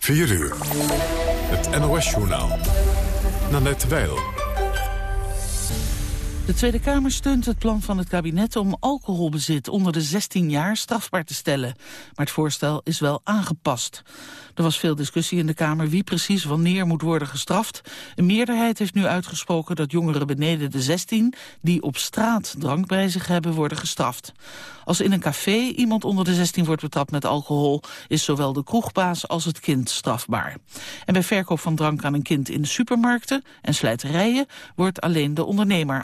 4 uur. Het NOS-journaal. Nanette Weil. De Tweede Kamer steunt het plan van het kabinet om alcoholbezit onder de 16 jaar strafbaar te stellen. Maar het voorstel is wel aangepast. Er was veel discussie in de Kamer wie precies wanneer moet worden gestraft. Een meerderheid heeft nu uitgesproken dat jongeren beneden de 16 die op straat drank bij zich hebben worden gestraft. Als in een café iemand onder de 16 wordt betrapt met alcohol is zowel de kroegbaas als het kind strafbaar. En bij verkoop van drank aan een kind in de supermarkten en slijterijen wordt alleen de ondernemer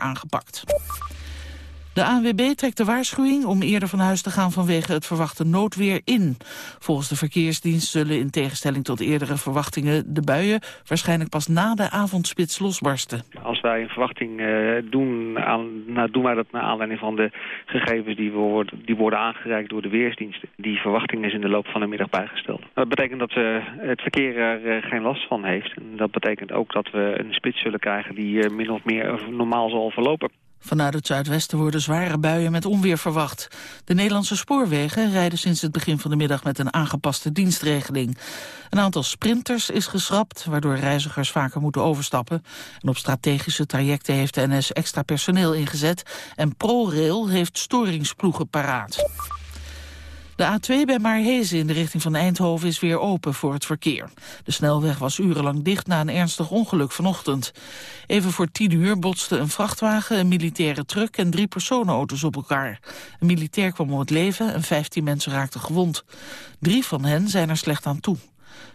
De ANWB trekt de waarschuwing om eerder van huis te gaan vanwege het verwachte noodweer in. Volgens de verkeersdienst zullen in tegenstelling tot eerdere verwachtingen de buien waarschijnlijk pas na de avondspits losbarsten. Wij een verwachting uh, doen, aan, nou, doen wij dat naar aanleiding van de gegevens die, worden, die worden aangereikt door de weersdienst. Die verwachting is in de loop van de middag bijgesteld. Dat betekent dat uh, het verkeer er uh, geen last van heeft. En dat betekent ook dat we een spits zullen krijgen die min of meer normaal zal verlopen. Vanuit het zuidwesten worden zware buien met onweer verwacht. De Nederlandse spoorwegen rijden sinds het begin van de middag met een aangepaste dienstregeling. Een aantal sprinters is geschrapt, waardoor reizigers vaker moeten overstappen. En op strategische trajecten heeft de NS extra personeel ingezet en ProRail heeft storingsploegen paraat. De A2 bij Maarhezen in de richting van Eindhoven is weer open voor het verkeer. De snelweg was urenlang dicht na een ernstig ongeluk vanochtend. Even voor tien uur botsten een vrachtwagen, een militaire truck en drie personenauto's op elkaar. Een militair kwam om het leven en 15 mensen raakten gewond. Drie van hen zijn er slecht aan toe.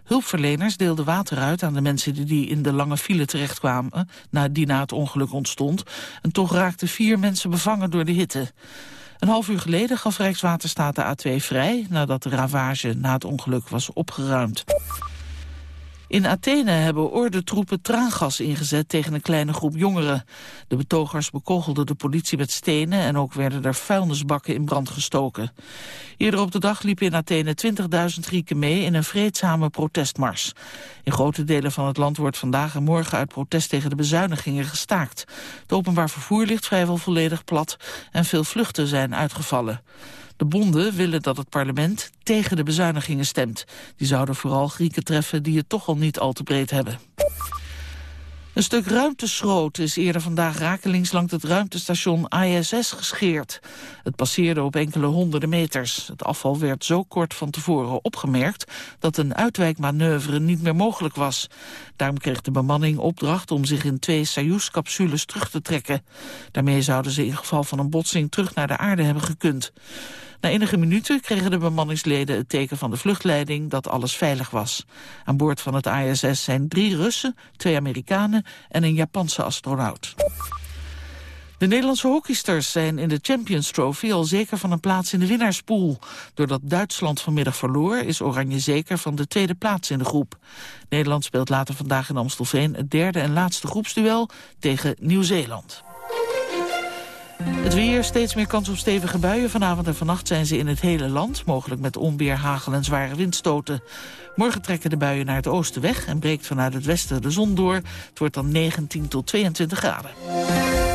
Hulpverleners deelden water uit aan de mensen die in de lange file terechtkwamen... die na het ongeluk ontstond. En toch raakten vier mensen bevangen door de hitte. Een half uur geleden gaf Rijkswaterstaat de A2 vrij... nadat de ravage na het ongeluk was opgeruimd. In Athene hebben ordentroepen traangas ingezet tegen een kleine groep jongeren. De betogers bekogelden de politie met stenen en ook werden er vuilnisbakken in brand gestoken. Eerder op de dag liepen in Athene 20.000 Grieken mee in een vreedzame protestmars. In grote delen van het land wordt vandaag en morgen uit protest tegen de bezuinigingen gestaakt. Het openbaar vervoer ligt vrijwel volledig plat en veel vluchten zijn uitgevallen. De bonden willen dat het parlement tegen de bezuinigingen stemt. Die zouden vooral Grieken treffen die het toch al niet al te breed hebben. Een stuk ruimteschroot is eerder vandaag rakelings langs het ruimtestation ISS gescheerd. Het passeerde op enkele honderden meters. Het afval werd zo kort van tevoren opgemerkt dat een uitwijkmanoeuvre niet meer mogelijk was. Daarom kreeg de bemanning opdracht om zich in twee Soyuz-capsules terug te trekken. Daarmee zouden ze in geval van een botsing terug naar de aarde hebben gekund. Na enige minuten kregen de bemanningsleden het teken van de vluchtleiding dat alles veilig was. Aan boord van het ISS zijn drie Russen, twee Amerikanen en een Japanse astronaut. De Nederlandse hockeysters zijn in de Champions Trophy al zeker van een plaats in de winnaarspool. Doordat Duitsland vanmiddag verloor is Oranje zeker van de tweede plaats in de groep. Nederland speelt later vandaag in Amstelveen het derde en laatste groepsduel tegen Nieuw-Zeeland. Het weer, steeds meer kans op stevige buien. Vanavond en vannacht zijn ze in het hele land. Mogelijk met onweer, hagel en zware windstoten. Morgen trekken de buien naar het oosten weg... en breekt vanuit het westen de zon door. Het wordt dan 19 tot 22 graden.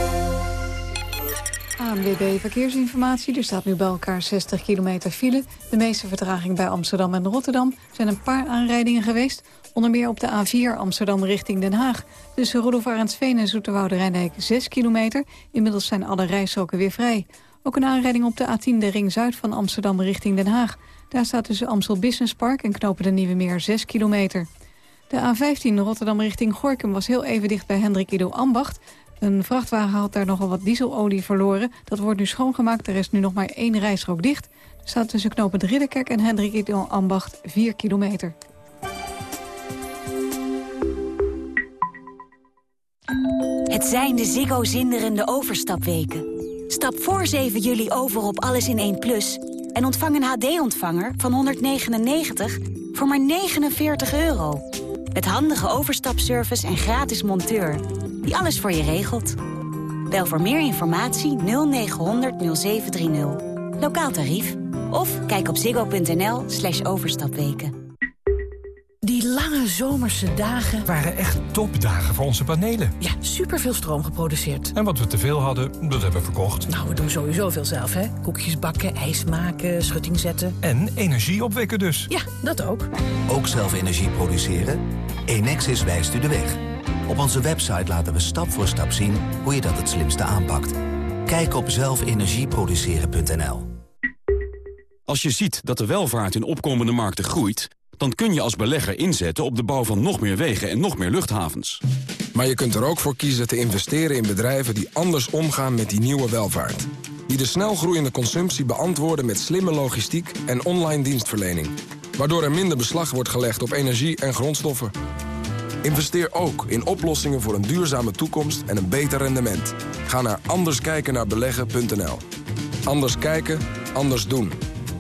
ANWB Verkeersinformatie. Er staat nu bij elkaar 60 kilometer file. De meeste vertraging bij Amsterdam en Rotterdam. Er zijn een paar aanrijdingen geweest. Onder meer op de A4 Amsterdam richting Den Haag. Tussen Rudolf Arendsveen en Zoeterwoude Rijndijk 6 kilometer. Inmiddels zijn alle rijstroken weer vrij. Ook een aanrijding op de A10 de ring zuid van Amsterdam richting Den Haag. Daar staat tussen Amstel Business Park en Knopen de Nieuwe Meer 6 kilometer. De A15 Rotterdam richting Gorkum was heel even dicht bij Hendrik Ido Ambacht. Een vrachtwagen had daar nogal wat dieselolie verloren. Dat wordt nu schoongemaakt. Er is nu nog maar één rijstrook dicht. Er staat tussen knopen Ridderkerk en Hendrik Ambacht 4 kilometer. Het zijn de Ziggo zinderende overstapweken. Stap voor 7 juli over op Alles in 1 Plus... en ontvang een HD-ontvanger van 199 voor maar 49 euro. Met handige overstapservice en gratis monteur... die alles voor je regelt. Bel voor meer informatie 0900 0730. Lokaal tarief. Of kijk op ziggo.nl slash overstapweken. Die lange zomerse dagen... waren echt topdagen voor onze panelen. Ja, superveel stroom geproduceerd. En wat we teveel hadden, dat hebben we verkocht. Nou, we doen sowieso veel zelf, hè. Koekjes bakken, ijs maken, schutting zetten. En energie opwekken dus. Ja, dat ook. Ook zelf energie produceren? Enexis wijst u de weg. Op onze website laten we stap voor stap zien hoe je dat het slimste aanpakt. Kijk op zelfenergieproduceren.nl Als je ziet dat de welvaart in opkomende markten groeit... dan kun je als belegger inzetten op de bouw van nog meer wegen en nog meer luchthavens. Maar je kunt er ook voor kiezen te investeren in bedrijven die anders omgaan met die nieuwe welvaart. Die de snel groeiende consumptie beantwoorden met slimme logistiek en online dienstverlening. Waardoor er minder beslag wordt gelegd op energie en grondstoffen. Investeer ook in oplossingen voor een duurzame toekomst en een beter rendement. Ga naar anderskijkennaarbeleggen.nl. Anders kijken, anders doen.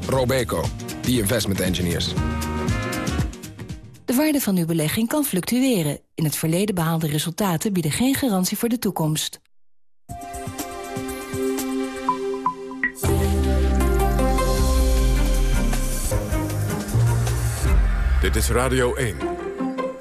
Robeco, the investment engineers. De waarde van uw belegging kan fluctueren. In het verleden behaalde resultaten bieden geen garantie voor de toekomst. Dit is Radio 1.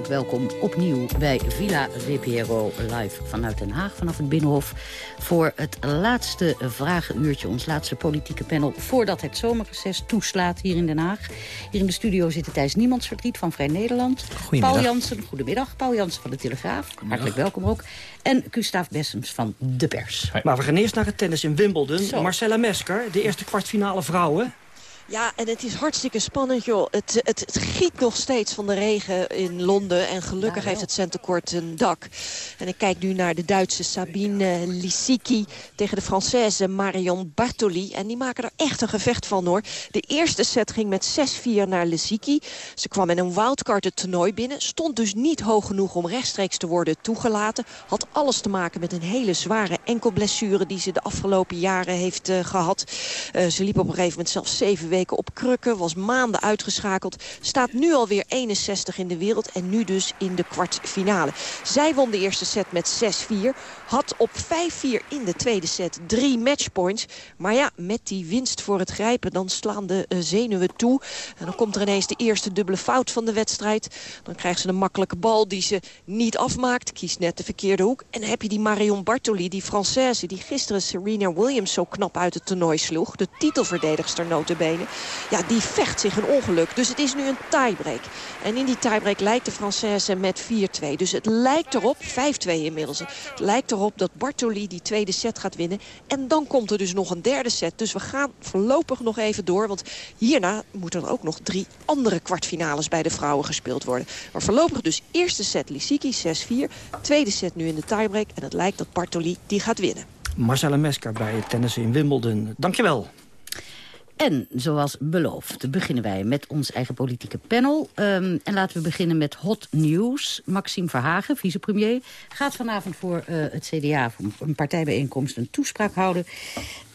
hartelijk welkom opnieuw bij Villa VPRO live vanuit Den Haag, vanaf het Binnenhof. Voor het laatste vragenuurtje, ons laatste politieke panel, voordat het zomerreces toeslaat hier in Den Haag. Hier in de studio zitten Thijs Niemandsverdriet van Vrij Nederland. Paul Jansen, goedemiddag. Paul Jansen van de Telegraaf, hartelijk welkom ook. En Gustav Bessems van De Pers. Maar we gaan eerst naar het tennis in Wimbledon. Marcella Mesker, de eerste kwartfinale vrouwen. Ja, en het is hartstikke spannend, joh. Het, het, het, giet nog steeds van de regen in Londen. En gelukkig heeft het centenkort een dak. En ik kijk nu naar de Duitse Sabine Lisicki... tegen de Française Marion Bartoli. En die maken er echt een gevecht van, hoor. De eerste set ging met 6-4 naar Lisicki. Ze kwam met een wildcard het toernooi binnen. Stond dus niet hoog genoeg om rechtstreeks te worden toegelaten. Had alles te maken met een hele zware enkelblessure... die ze de afgelopen jaren heeft uh, gehad. Uh, ze liep op een gegeven moment zelfs zeven weken op krukken. Was maanden uitgeschakeld. Staat nu alweer 61 in de wereld. En nu dus in de kwartfinale. Zij won de eerste set met 6-4. Had op 5-4 in de tweede set drie matchpoints. Maar ja, met die winst voor het grijpen... dan slaan de uh, zenuwen toe. En dan komt er ineens de eerste dubbele fout van de wedstrijd. Dan krijgt ze een makkelijke bal die ze niet afmaakt. Kiest net de verkeerde hoek. En dan heb je die Marion Bartoli, die Française... die gisteren Serena Williams zo knap uit het toernooi sloeg. De titelverdedigster notabene. Ja, die vecht zich een ongeluk. Dus het is nu een tiebreak. En in die tiebreak lijkt de Française met 4-2. Dus het lijkt erop, 5-2 inmiddels. Het lijkt erop dat Bartoli die tweede set gaat winnen. En dan komt er dus nog een derde set. Dus we gaan voorlopig nog even door. Want hierna moeten er ook nog drie andere kwartfinales bij de vrouwen gespeeld worden. Maar voorlopig dus eerste set Lissiki 6-4. Tweede set nu in de tiebreak. En het lijkt dat Bartoli die gaat winnen. Marcella Mesker bij tennis in Wimbledon. Dankjewel. En zoals beloofd beginnen wij met ons eigen politieke panel. Um, en laten we beginnen met hot news. Maxime Verhagen, vicepremier, gaat vanavond voor uh, het CDA... voor een partijbijeenkomst een toespraak houden...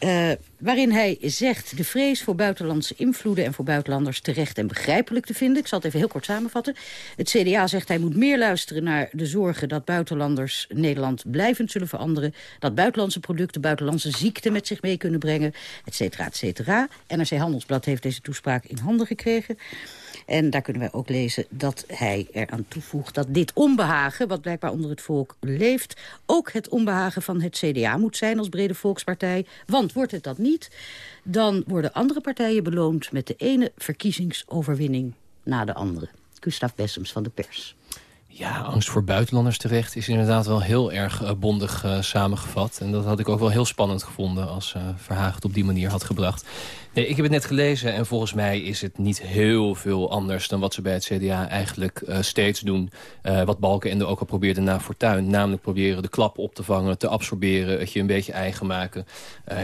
Uh, waarin hij zegt de vrees voor buitenlandse invloeden... en voor buitenlanders terecht en begrijpelijk te vinden. Ik zal het even heel kort samenvatten. Het CDA zegt hij moet meer luisteren naar de zorgen... dat buitenlanders Nederland blijvend zullen veranderen. Dat buitenlandse producten buitenlandse ziekten met zich mee kunnen brengen. Et cetera, et cetera. NRC Handelsblad heeft deze toespraak in handen gekregen. En daar kunnen wij ook lezen dat hij eraan toevoegt dat dit onbehagen... wat blijkbaar onder het volk leeft... ook het onbehagen van het CDA moet zijn als brede volkspartij. Want wordt het dat niet, dan worden andere partijen beloond... met de ene verkiezingsoverwinning na de andere. Gustav Bessems van de Pers. Ja, angst voor buitenlanders terecht is inderdaad wel heel erg uh, bondig uh, samengevat. En dat had ik ook wel heel spannend gevonden als uh, Verhagen het op die manier had gebracht. Nee, ik heb het net gelezen en volgens mij is het niet heel veel anders... dan wat ze bij het CDA eigenlijk steeds doen. Wat Balkenende ook al probeerde na Fortuin. Namelijk proberen de klap op te vangen, te absorberen... het je een beetje eigen maken.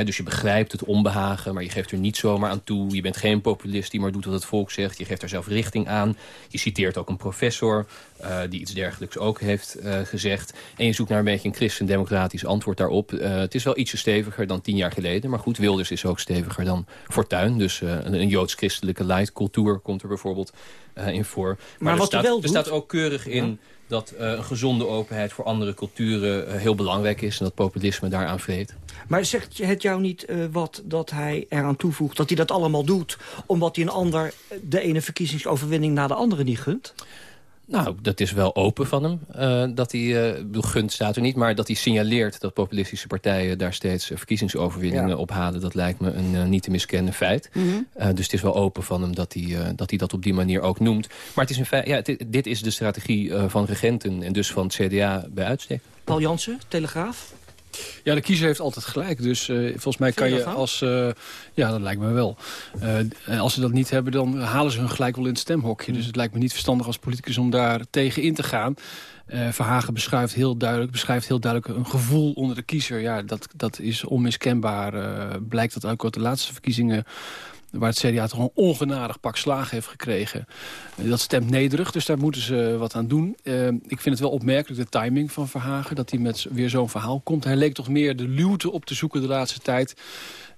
Dus je begrijpt het onbehagen, maar je geeft er niet zomaar aan toe. Je bent geen populist die maar doet wat het volk zegt. Je geeft er zelf richting aan. Je citeert ook een professor die iets dergelijks ook heeft gezegd. En je zoekt naar een beetje een christendemocratisch antwoord daarop. het is wel ietsje steviger dan tien jaar geleden. Maar goed, Wilders is ook steviger dan Fortuyn. Dus uh, een, een joods-christelijke leidcultuur komt er bijvoorbeeld in voor. Maar, maar er, wat staat, wel er doet, staat ook keurig in... Ja. dat een gezonde openheid voor andere culturen heel belangrijk is... en dat populisme daaraan vreet. Maar zegt het jou niet wat dat hij eraan toevoegt... dat hij dat allemaal doet omdat hij een ander de ene verkiezingsoverwinning na de andere niet gunt? Nou, dat is wel open van hem. Uh, dat hij, uh, gunt staat er niet, maar dat hij signaleert... dat populistische partijen daar steeds verkiezingsoverwinningen op halen... dat lijkt me een uh, niet te miskennen feit. Mm -hmm. dus het is wel open van hem dat hij, dat hij dat op die manier ook noemt. Maar het is een feit, ja, het, dit is de strategie van regenten en dus van het CDA bij uitstek. Paul Jansen, Telegraaf. Ja, de kiezer heeft altijd gelijk. Dus uh, volgens mij kan je als... Uh, ja, dat lijkt me wel. Uh, en als ze dat niet hebben, dan halen ze hun gelijk wel in het stemhokje. Dus het lijkt me niet verstandig als politicus om daar tegen in te gaan. Verhagen beschrijft heel, duidelijk, beschrijft heel duidelijk een gevoel onder de kiezer. Ja, dat, dat is onmiskenbaar. blijkt dat ook uit de laatste verkiezingen waar het CDA toch een ongenadig pak slagen heeft gekregen. Dat stemt nederig, dus daar moeten ze wat aan doen. Uh, ik vind het wel opmerkelijk, de timing van Verhagen... dat hij met weer zo'n verhaal komt. Hij leek toch meer de luwte op te zoeken de laatste tijd.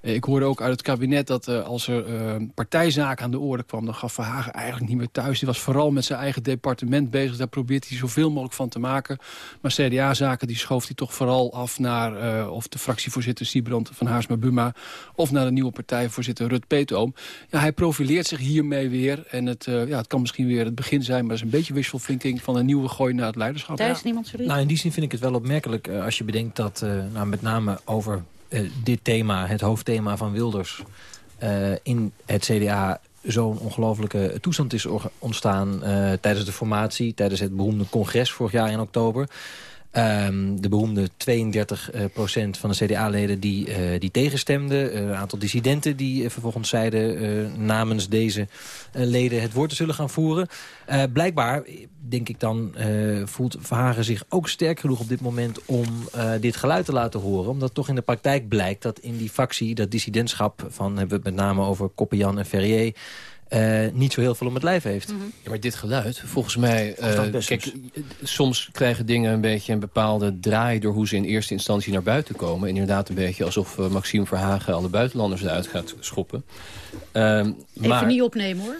Eh, ik hoorde ook uit het kabinet dat uh, als er uh, partijzaken aan de orde kwam... dan gaf Verhagen eigenlijk niet meer thuis. Die was vooral met zijn eigen departement bezig. Daar probeert hij zoveel mogelijk van te maken. Maar CDA-zaken die schoof hij toch vooral af naar... of de fractievoorzitter Siebrand van Haarsma-Buma... of naar de nieuwe partijvoorzitter Rut Peetoom. Ja, hij profileert zich hiermee weer. En het, ja, het kan misschien weer het begin zijn... maar het is een beetje wishful thinking van een nieuwe gooi naar het leiderschap. Daar is niemand Nou, in die zin vind ik het wel opmerkelijk... als je bedenkt dat nou, met name over dit thema, het hoofdthema van Wilders... Uh, in het CDA zo'n ongelofelijke toestand is ontstaan... Uh, tijdens de formatie, tijdens het beroemde congres vorig jaar in oktober... Um, de beroemde 32 uh, procent van de CDA-leden die, uh, die tegenstemden. Uh, een aantal dissidenten die vervolgens zeiden namens deze leden het woord te zullen gaan voeren. blijkbaar, denk ik dan, voelt Verhagen zich ook sterk genoeg op dit moment om dit geluid te laten horen. Omdat toch in de praktijk blijkt dat in die factie, dat dissidentschap van, hebben we het met name over Koppenjan en Ferrier uh, niet zo heel veel om het lijf heeft. Mm -hmm. ja, maar dit geluid, volgens mij... Uh, kijk, soms krijgen dingen een beetje een bepaalde draai... door hoe ze in eerste instantie naar buiten komen. Inderdaad een beetje alsof uh, Maxime Verhagen... alle buitenlanders eruit gaat schoppen. Even maar, niet opnemen, hoor.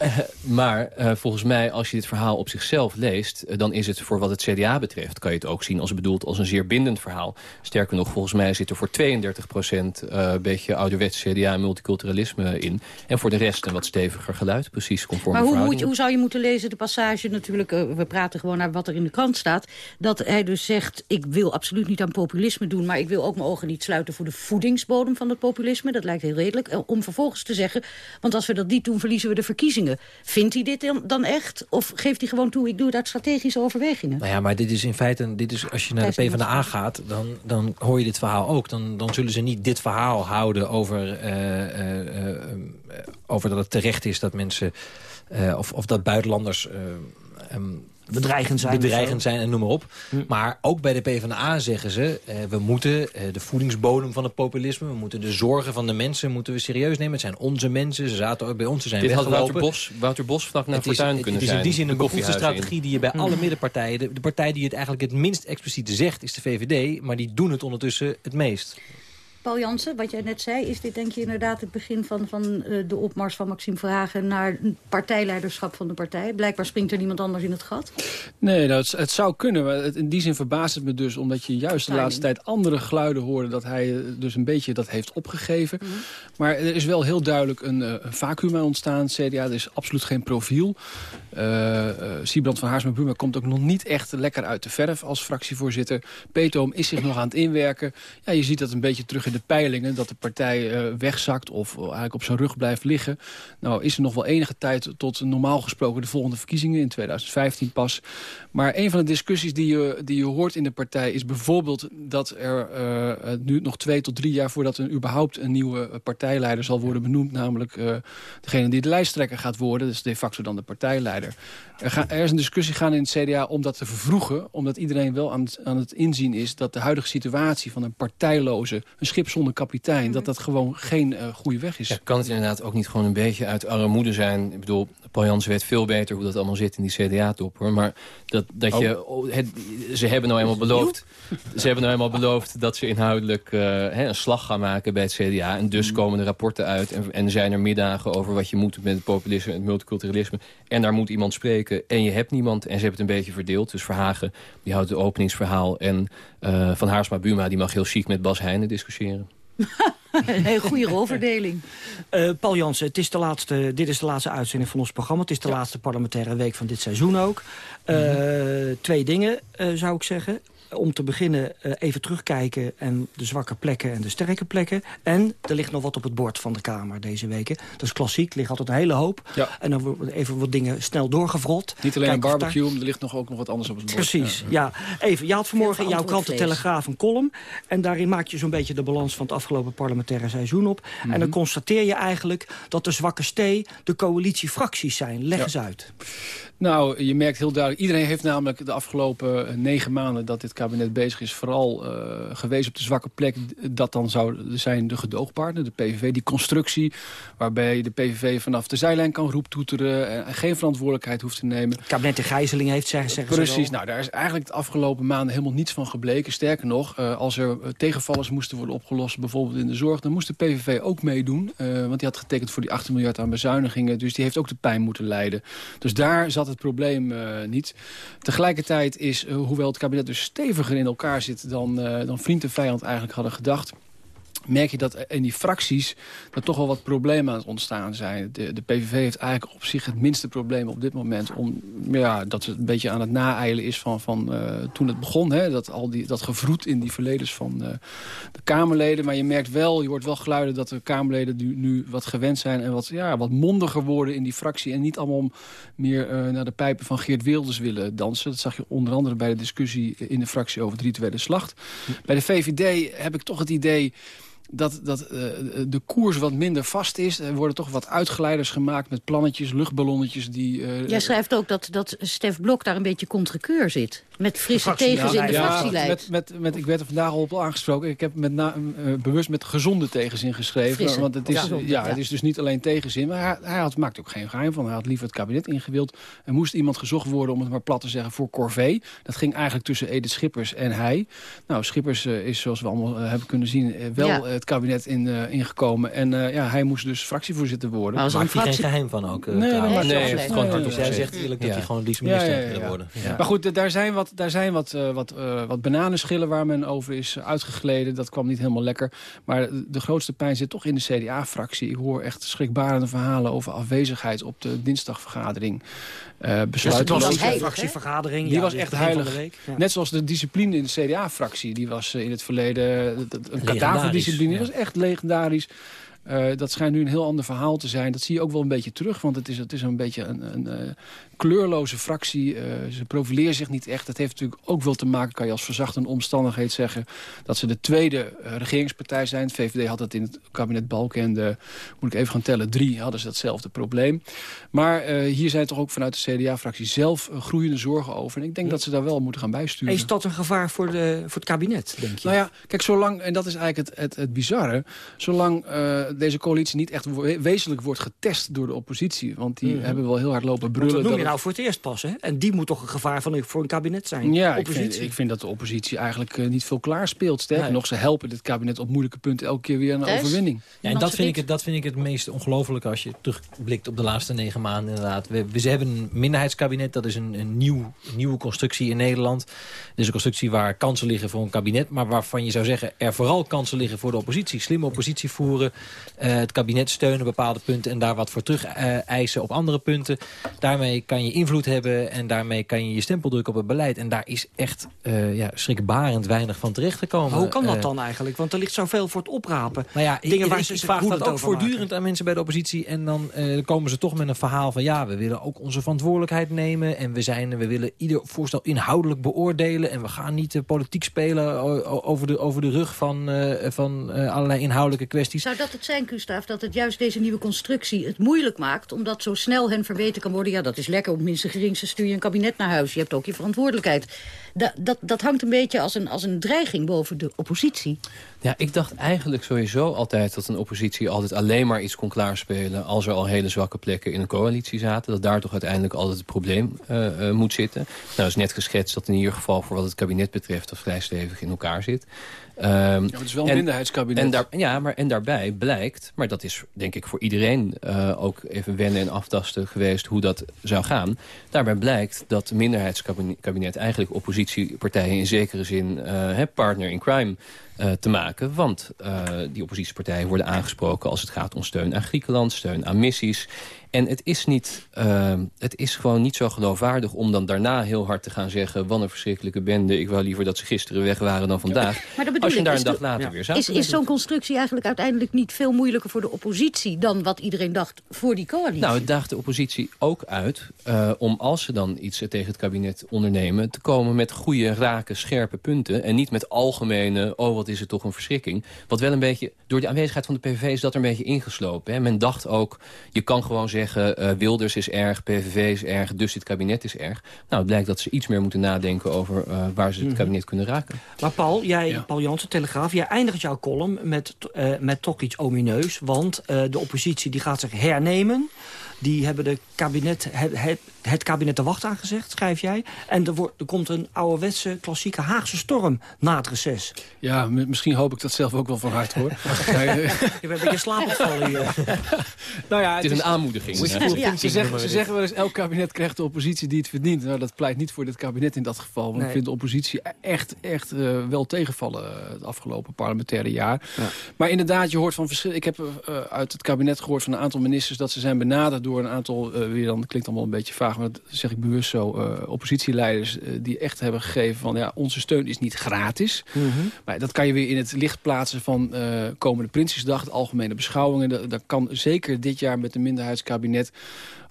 maar volgens mij, als je dit verhaal op zichzelf leest... dan is het voor wat het CDA betreft... kan je het ook zien als bedoeld als een zeer bindend verhaal. Sterker nog, volgens mij zit er voor 32 procent... een beetje ouderwets CDA en multiculturalisme in. En voor de rest een wat steviger steviger geluid. Precies conform Maar hoe, moet, hoe zou je moeten lezen de passage natuurlijk... Uh, we praten gewoon naar wat er in de krant staat... dat hij dus zegt, ik wil absoluut niet aan populisme doen... maar ik wil ook mijn ogen niet sluiten voor de voedingsbodem van het populisme. Dat lijkt heel redelijk. Uh, om vervolgens te zeggen, want als we dat niet doen... verliezen we de verkiezingen. Vindt hij dit dan echt? Of geeft hij gewoon toe, ik doe het uit strategische overwegingen? Nou ja, maar dit is in feite... Dit is, als je naar de PvdA gaat, dan, dan hoor je dit verhaal ook. Dan, dan zullen ze niet dit verhaal houden over... Uh, over dat het terecht is dat mensen... Uh, of, of dat buitenlanders... Uh, um, bedreigend zijn. Bedreigend zijn en noem maar op. Hm. Maar ook bij de PvdA zeggen ze... Uh, we moeten uh, de voedingsbodem van het populisme... we moeten de zorgen van de mensen moeten we serieus nemen. Het zijn onze mensen, ze zaten ook bij ons, ze zijn Dit weggelopen. had Wouter Bos, Wouter Bos vlak naar Fortuyn kunnen zijn. Het is in die zin een beoefende strategie die je bij hm. alle middenpartijen... De, de partij die het eigenlijk het minst expliciet zegt is de VVD... maar die doen het ondertussen het meest. Paul Jansen, wat jij net zei, is dit denk je inderdaad het begin van, van uh, de opmars van Maxime Verhagen naar partijleiderschap van de partij? Blijkbaar springt er niemand anders in het gat. Nee, nou, het, het, zou kunnen. Maar het, in die zin verbaast het me dus, omdat je juist de laatste tijd andere geluiden hoorde dat hij dus een beetje dat heeft opgegeven. Mm -hmm. Maar er is wel heel duidelijk een, uh, een vacuüm aan ontstaan. CDA, er is absoluut geen profiel. Uh, Siebrand van Haarsma-Buma komt ook nog niet echt lekker uit de verf als fractievoorzitter. Peetoom is zich nog aan het inwerken. Ja, je ziet dat een beetje terug in de peilingen... dat de partij uh, wegzakt of eigenlijk op zijn rug blijft liggen. Nou is er nog wel enige tijd tot normaal gesproken de volgende verkiezingen... in 2015 pas. Maar een van de discussies die je, die je hoort in de partij... is bijvoorbeeld dat er uh, nu nog twee tot drie jaar... voordat er überhaupt een nieuwe partijleider zal worden benoemd... namelijk degene die de lijsttrekker gaat worden... dus de facto dan de partijleider. Er, ga, er is een discussie gaan in het CDA om dat te vervroegen... omdat iedereen wel aan aan het inzien is dat de huidige situatie... van een partijloze, een schip zonder kapitein... dat dat gewoon geen uh, goede weg is. Ja, kan het inderdaad ook niet gewoon een beetje uit armoede zijn? Ik bedoel, Paul Jansen weet veel beter hoe dat allemaal zit in die CDA-top. Maar dat, dat Oh. je, oh, het, ze hebben nou eenmaal beloofd... Ze hebben nou eenmaal beloofd dat ze inhoudelijk eh, hè, een slag gaan maken bij het CDA. En dus komen de rapporten uit en, en zijn er middagen over wat je moet met het populisme en het multiculturalisme. En daar moet iemand spreken en je hebt niemand. En ze hebben het een beetje verdeeld. Dus Verhagen die houdt het openingsverhaal. En eh, Van Haarsma Buma die mag heel chic met Bas Heijnen discussiëren. Een hele goede rolverdeling. Eh, Paul Jansen, het is de laatste, dit is de laatste uitzending van ons programma. Het is de laatste parlementaire week van dit seizoen ook. Eh, Twee dingen, eh, zou ik zeggen. Om te beginnen eh, even terugkijken en de zwakke plekken en de sterke plekken. En er ligt nog wat op het bord van de Kamer deze weken. Dat is klassiek, er ligt altijd een hele hoop. En dan worden even wat dingen snel doorgevrot. Niet alleen een daar- barbecue, maar er ligt nog ook nog wat anders op het bord. Precies, Ja. ja. Even, je had vanmorgen in jouw krant de. Telegraaf een column. En daarin maak je zo'n beetje de balans van het afgelopen parlementaire seizoen op. En Mhm. dan constateer je eigenlijk dat de zwakke stee de coalitiefracties zijn. Leg Ja. eens uit. Nou, je merkt heel duidelijk... Iedereen heeft namelijk de afgelopen eh, negen maanden dat dit kabinet bezig is... vooral eh, gewezen op de zwakke plek. Dat dan zou zijn de gedoogpartner, de PVV. Die constructie waarbij de PVV vanaf de zijlijn kan roeptoeteren... en geen verantwoordelijkheid hoeft te nemen. Het kabinet in gijzeling heeft, zeggen, zeggen ze Precies, nou daar is eigenlijk de afgelopen maanden helemaal niets van gebleken. Sterker nog, eh, als er tegenvallers moesten worden opgelost... bijvoorbeeld in de zorg, dan moest de PVV ook meedoen. want die had getekend voor die 18 miljard aan bezuinigingen. Dus die heeft ook de pijn moeten leiden. Dus daar zat het probleem eh, niet. Tegelijkertijd is, eh, hoewel het kabinet dus steviger in elkaar zit... dan, eh, dan vriend en vijand eigenlijk hadden gedacht merk je dat in die fracties er toch wel wat problemen aan het ontstaan zijn. De, de PVV heeft eigenlijk op zich het minste probleem op dit moment. Om, ja, dat het een beetje aan het naeilen is van, van eh, toen het begon. Hè, dat, al die, dat gevroed in die verledens van eh, de Kamerleden. Maar je merkt wel, je hoort wel geluiden dat de Kamerleden nu, nu wat gewend zijn... en wat, ja, wat mondiger worden in die fractie. En niet allemaal meer eh, naar de pijpen van Geert Wilders willen dansen. Dat zag je onder andere bij de discussie in de fractie over de rituele slacht. Bij de VVD heb ik toch het idee dat, dat eh, de koers wat minder vast is. Er worden toch wat uitgeleiders gemaakt met plannetjes, luchtballonnetjes. Die, eh, Jij schrijft ook dat, dat Stef Blok daar een beetje contrekeur zit. Met frisse tegens in de ja. Met, met, met, ik werd er vandaag al op aangesproken. Ik heb met na, eh, bewust met gezonde tegenzin geschreven. Frisse. Want het is, Gezond, ja, ja. het is dus niet alleen tegenzin. Maar hij, hij had, maakte ook geen geheim van. Hij had liever het kabinet ingewild. Er moest iemand gezocht worden, om het maar plat te zeggen, voor Corvée. Dat ging eigenlijk tussen Edith Schippers en hij. Nou, Schippers is, zoals we allemaal hebben kunnen zien... wel. Het kabinet in, eh, ingekomen. En eh, ja, hij moest dus fractievoorzitter worden. Maar was er geen geheim van ook? eh, Nee, dat maakt Nee, gewoon hardop Hij zegt eerlijk dat hij gewoon liefst Ja, willen worden. Maar goed, daar zijn wat, daar zijn wat, wat, wat bananenschillen waar men over is uitgegleden. Dat kwam niet helemaal lekker. Maar de grootste pijn zit toch in de CDA-fractie. Ik hoor echt schrikbarende verhalen over afwezigheid op de dinsdagvergadering. Eh besluit het was een fractievergadering. Die ja, was echt heilig. week. Ja. Net zoals de discipline in de CDA-fractie. Die was eh, in het verleden eh, een kadaverdiscipline. ja. Die was echt legendarisch. Eh, dat schijnt nu een heel ander verhaal te zijn. Dat zie je ook wel een beetje terug. Want het is, het is een beetje een, een eh, kleurloze fractie. Eh, ze profileert zich niet echt. Dat heeft natuurlijk ook wel te maken, kan je als verzachtende omstandigheid zeggen... dat ze de tweede eh, regeringspartij zijn. Het VVD had dat in het kabinet Balkenende, moet ik even gaan tellen... drie hadden ze datzelfde probleem. Maar eh, hier zijn toch ook vanuit de CDA-fractie zelf groeiende zorgen over. En ik denk dat ze daar wel moeten gaan bijsturen. Is dat een gevaar voor, de, voor het kabinet, denk je? Nou ja, kijk, zolang, en dat is eigenlijk het, het, het bizarre... zolang deze coalitie niet echt we- wezenlijk wordt getest door de oppositie... want die Mhm. hebben wel heel hard lopen brullen... nou voor het eerst pas, hè? En die moet toch een gevaar van, voor een kabinet zijn? Ja, ik Oppositie. vind, ik vind dat de oppositie eigenlijk eh, niet veel klaar speelt. Sterker Nee. nog, ze helpen dit kabinet op moeilijke punten elke keer weer een overwinning. Ja, en dat vind, ik het, dat vind ik het meest ongelofelijke als je terugblikt op de laatste negen maanden. Inderdaad. We, we hebben een minderheidskabinet, dat is een, een nieuw, nieuwe constructie in Nederland. Het is een constructie waar kansen liggen voor een kabinet, maar waarvan je zou zeggen er vooral kansen liggen voor de oppositie. Slimme oppositie voeren, eh, het kabinet steunen bepaalde punten en daar wat voor terug eh, eisen op andere punten. Daarmee kan je invloed hebben en daarmee kan je je stempel drukken op het beleid. En daar is echt eh, ja, schrikbarend weinig van terecht gekomen. Maar hoe kan dat Eh, dan eigenlijk? Want er ligt zoveel voor het oprapen. nou ja, Dingen ik, waar ik, ze vraag dat ook maken. voortdurend aan mensen bij de oppositie. En dan eh, komen ze toch met een verhaal van... ja, we willen ook onze verantwoordelijkheid nemen. En we, zijn, we willen ieder voorstel inhoudelijk beoordelen. En we gaan niet politiek spelen over de, over de rug van, eh, van eh, allerlei inhoudelijke kwesties. Zou dat het zijn, Gustav, dat het juist deze nieuwe constructie het moeilijk maakt... omdat zo snel hen verweten kan worden... ja, dat is op minste geringste stuur je een kabinet naar huis. Je hebt ook je verantwoordelijkheid. Da, dat, dat hangt een beetje als een, als een dreiging boven de oppositie. Ja, ik dacht eigenlijk sowieso altijd dat een oppositie altijd alleen maar iets kon klaarspelen... als er al hele zwakke plekken in een coalitie zaten. Dat daar toch uiteindelijk altijd het probleem uh, uh, moet zitten. Nou, is net geschetst dat in ieder geval voor wat het kabinet betreft... dat vrij stevig in elkaar zit. Um, ja, het is wel een minderheidskabinet. En daar, ja, maar en daarbij blijkt, maar dat is denk ik voor iedereen uh, ook even wennen en aftasten geweest hoe dat zou gaan. Daarbij blijkt dat het minderheidskabinet eigenlijk oppositiepartijen in zekere zin uh, partner in crime uh, te maken. Want uh, die oppositiepartijen worden aangesproken als het gaat om steun aan Griekenland, steun aan missies. En het is, niet, uh, het is gewoon niet zo geloofwaardig om dan daarna heel hard te gaan zeggen... wat een verschrikkelijke bende, ik wou liever dat ze gisteren weg waren dan vandaag. Maar als je ik, daar een dag later ja. weer zou Is, is zo'n constructie eigenlijk uiteindelijk niet veel moeilijker voor de oppositie... dan wat iedereen dacht voor die coalitie? Nou, het daagt de oppositie ook uit uh, om als ze dan iets tegen het kabinet ondernemen... te komen met goede, rake, scherpe punten... en niet met algemene, oh wat is het toch een verschrikking. Wat wel een beetje, door de aanwezigheid van de PVV is dat er een beetje ingeslopen. Hè? Men dacht ook, je kan gewoon zeggen uh, Wilders is erg, PVV is erg, dus dit kabinet is erg. Nou, het blijkt dat ze iets meer moeten nadenken over uh, waar ze het Mhm. kabinet kunnen raken. Maar Paul, jij, Paul Jansen, Telegraaf, jij eindigt jouw column met, uh, met toch iets omineus. Want uh, de oppositie die gaat zich hernemen. Die hebben de kabinet, het, het, het kabinet de wacht aangezegd, schrijf jij. En er, wordt, er komt een ouderwetse, klassieke Haagse storm na het reces. Ja, misschien hoop ik dat zelf ook wel van harte, hoor. Je bent een beetje slaapgevallen hier. nou ja, het, het is een aanmoediging. Ja. Ze, zeggen, ze zeggen wel eens, elk kabinet krijgt de oppositie die het verdient. Nou, dat pleit niet voor dit kabinet in dat geval. Want nee. ik vind de oppositie echt, echt uh, wel tegenvallen het afgelopen parlementaire jaar. Ja. Maar inderdaad, je hoort van verschillende... Ik heb uh, uit het kabinet gehoord van een aantal ministers... dat ze zijn benaderd door een aantal, uh, weer dan klinkt allemaal een beetje vaag... maar dat zeg ik bewust zo, uh, oppositieleiders... Uh, die echt hebben gegeven van, ja, onze steun is niet gratis. Mm -hmm. Maar dat kan je weer in het licht plaatsen van komende Prinsjesdag... de algemene beschouwingen. Dat, dat kan zeker dit jaar met een minderheidskabinet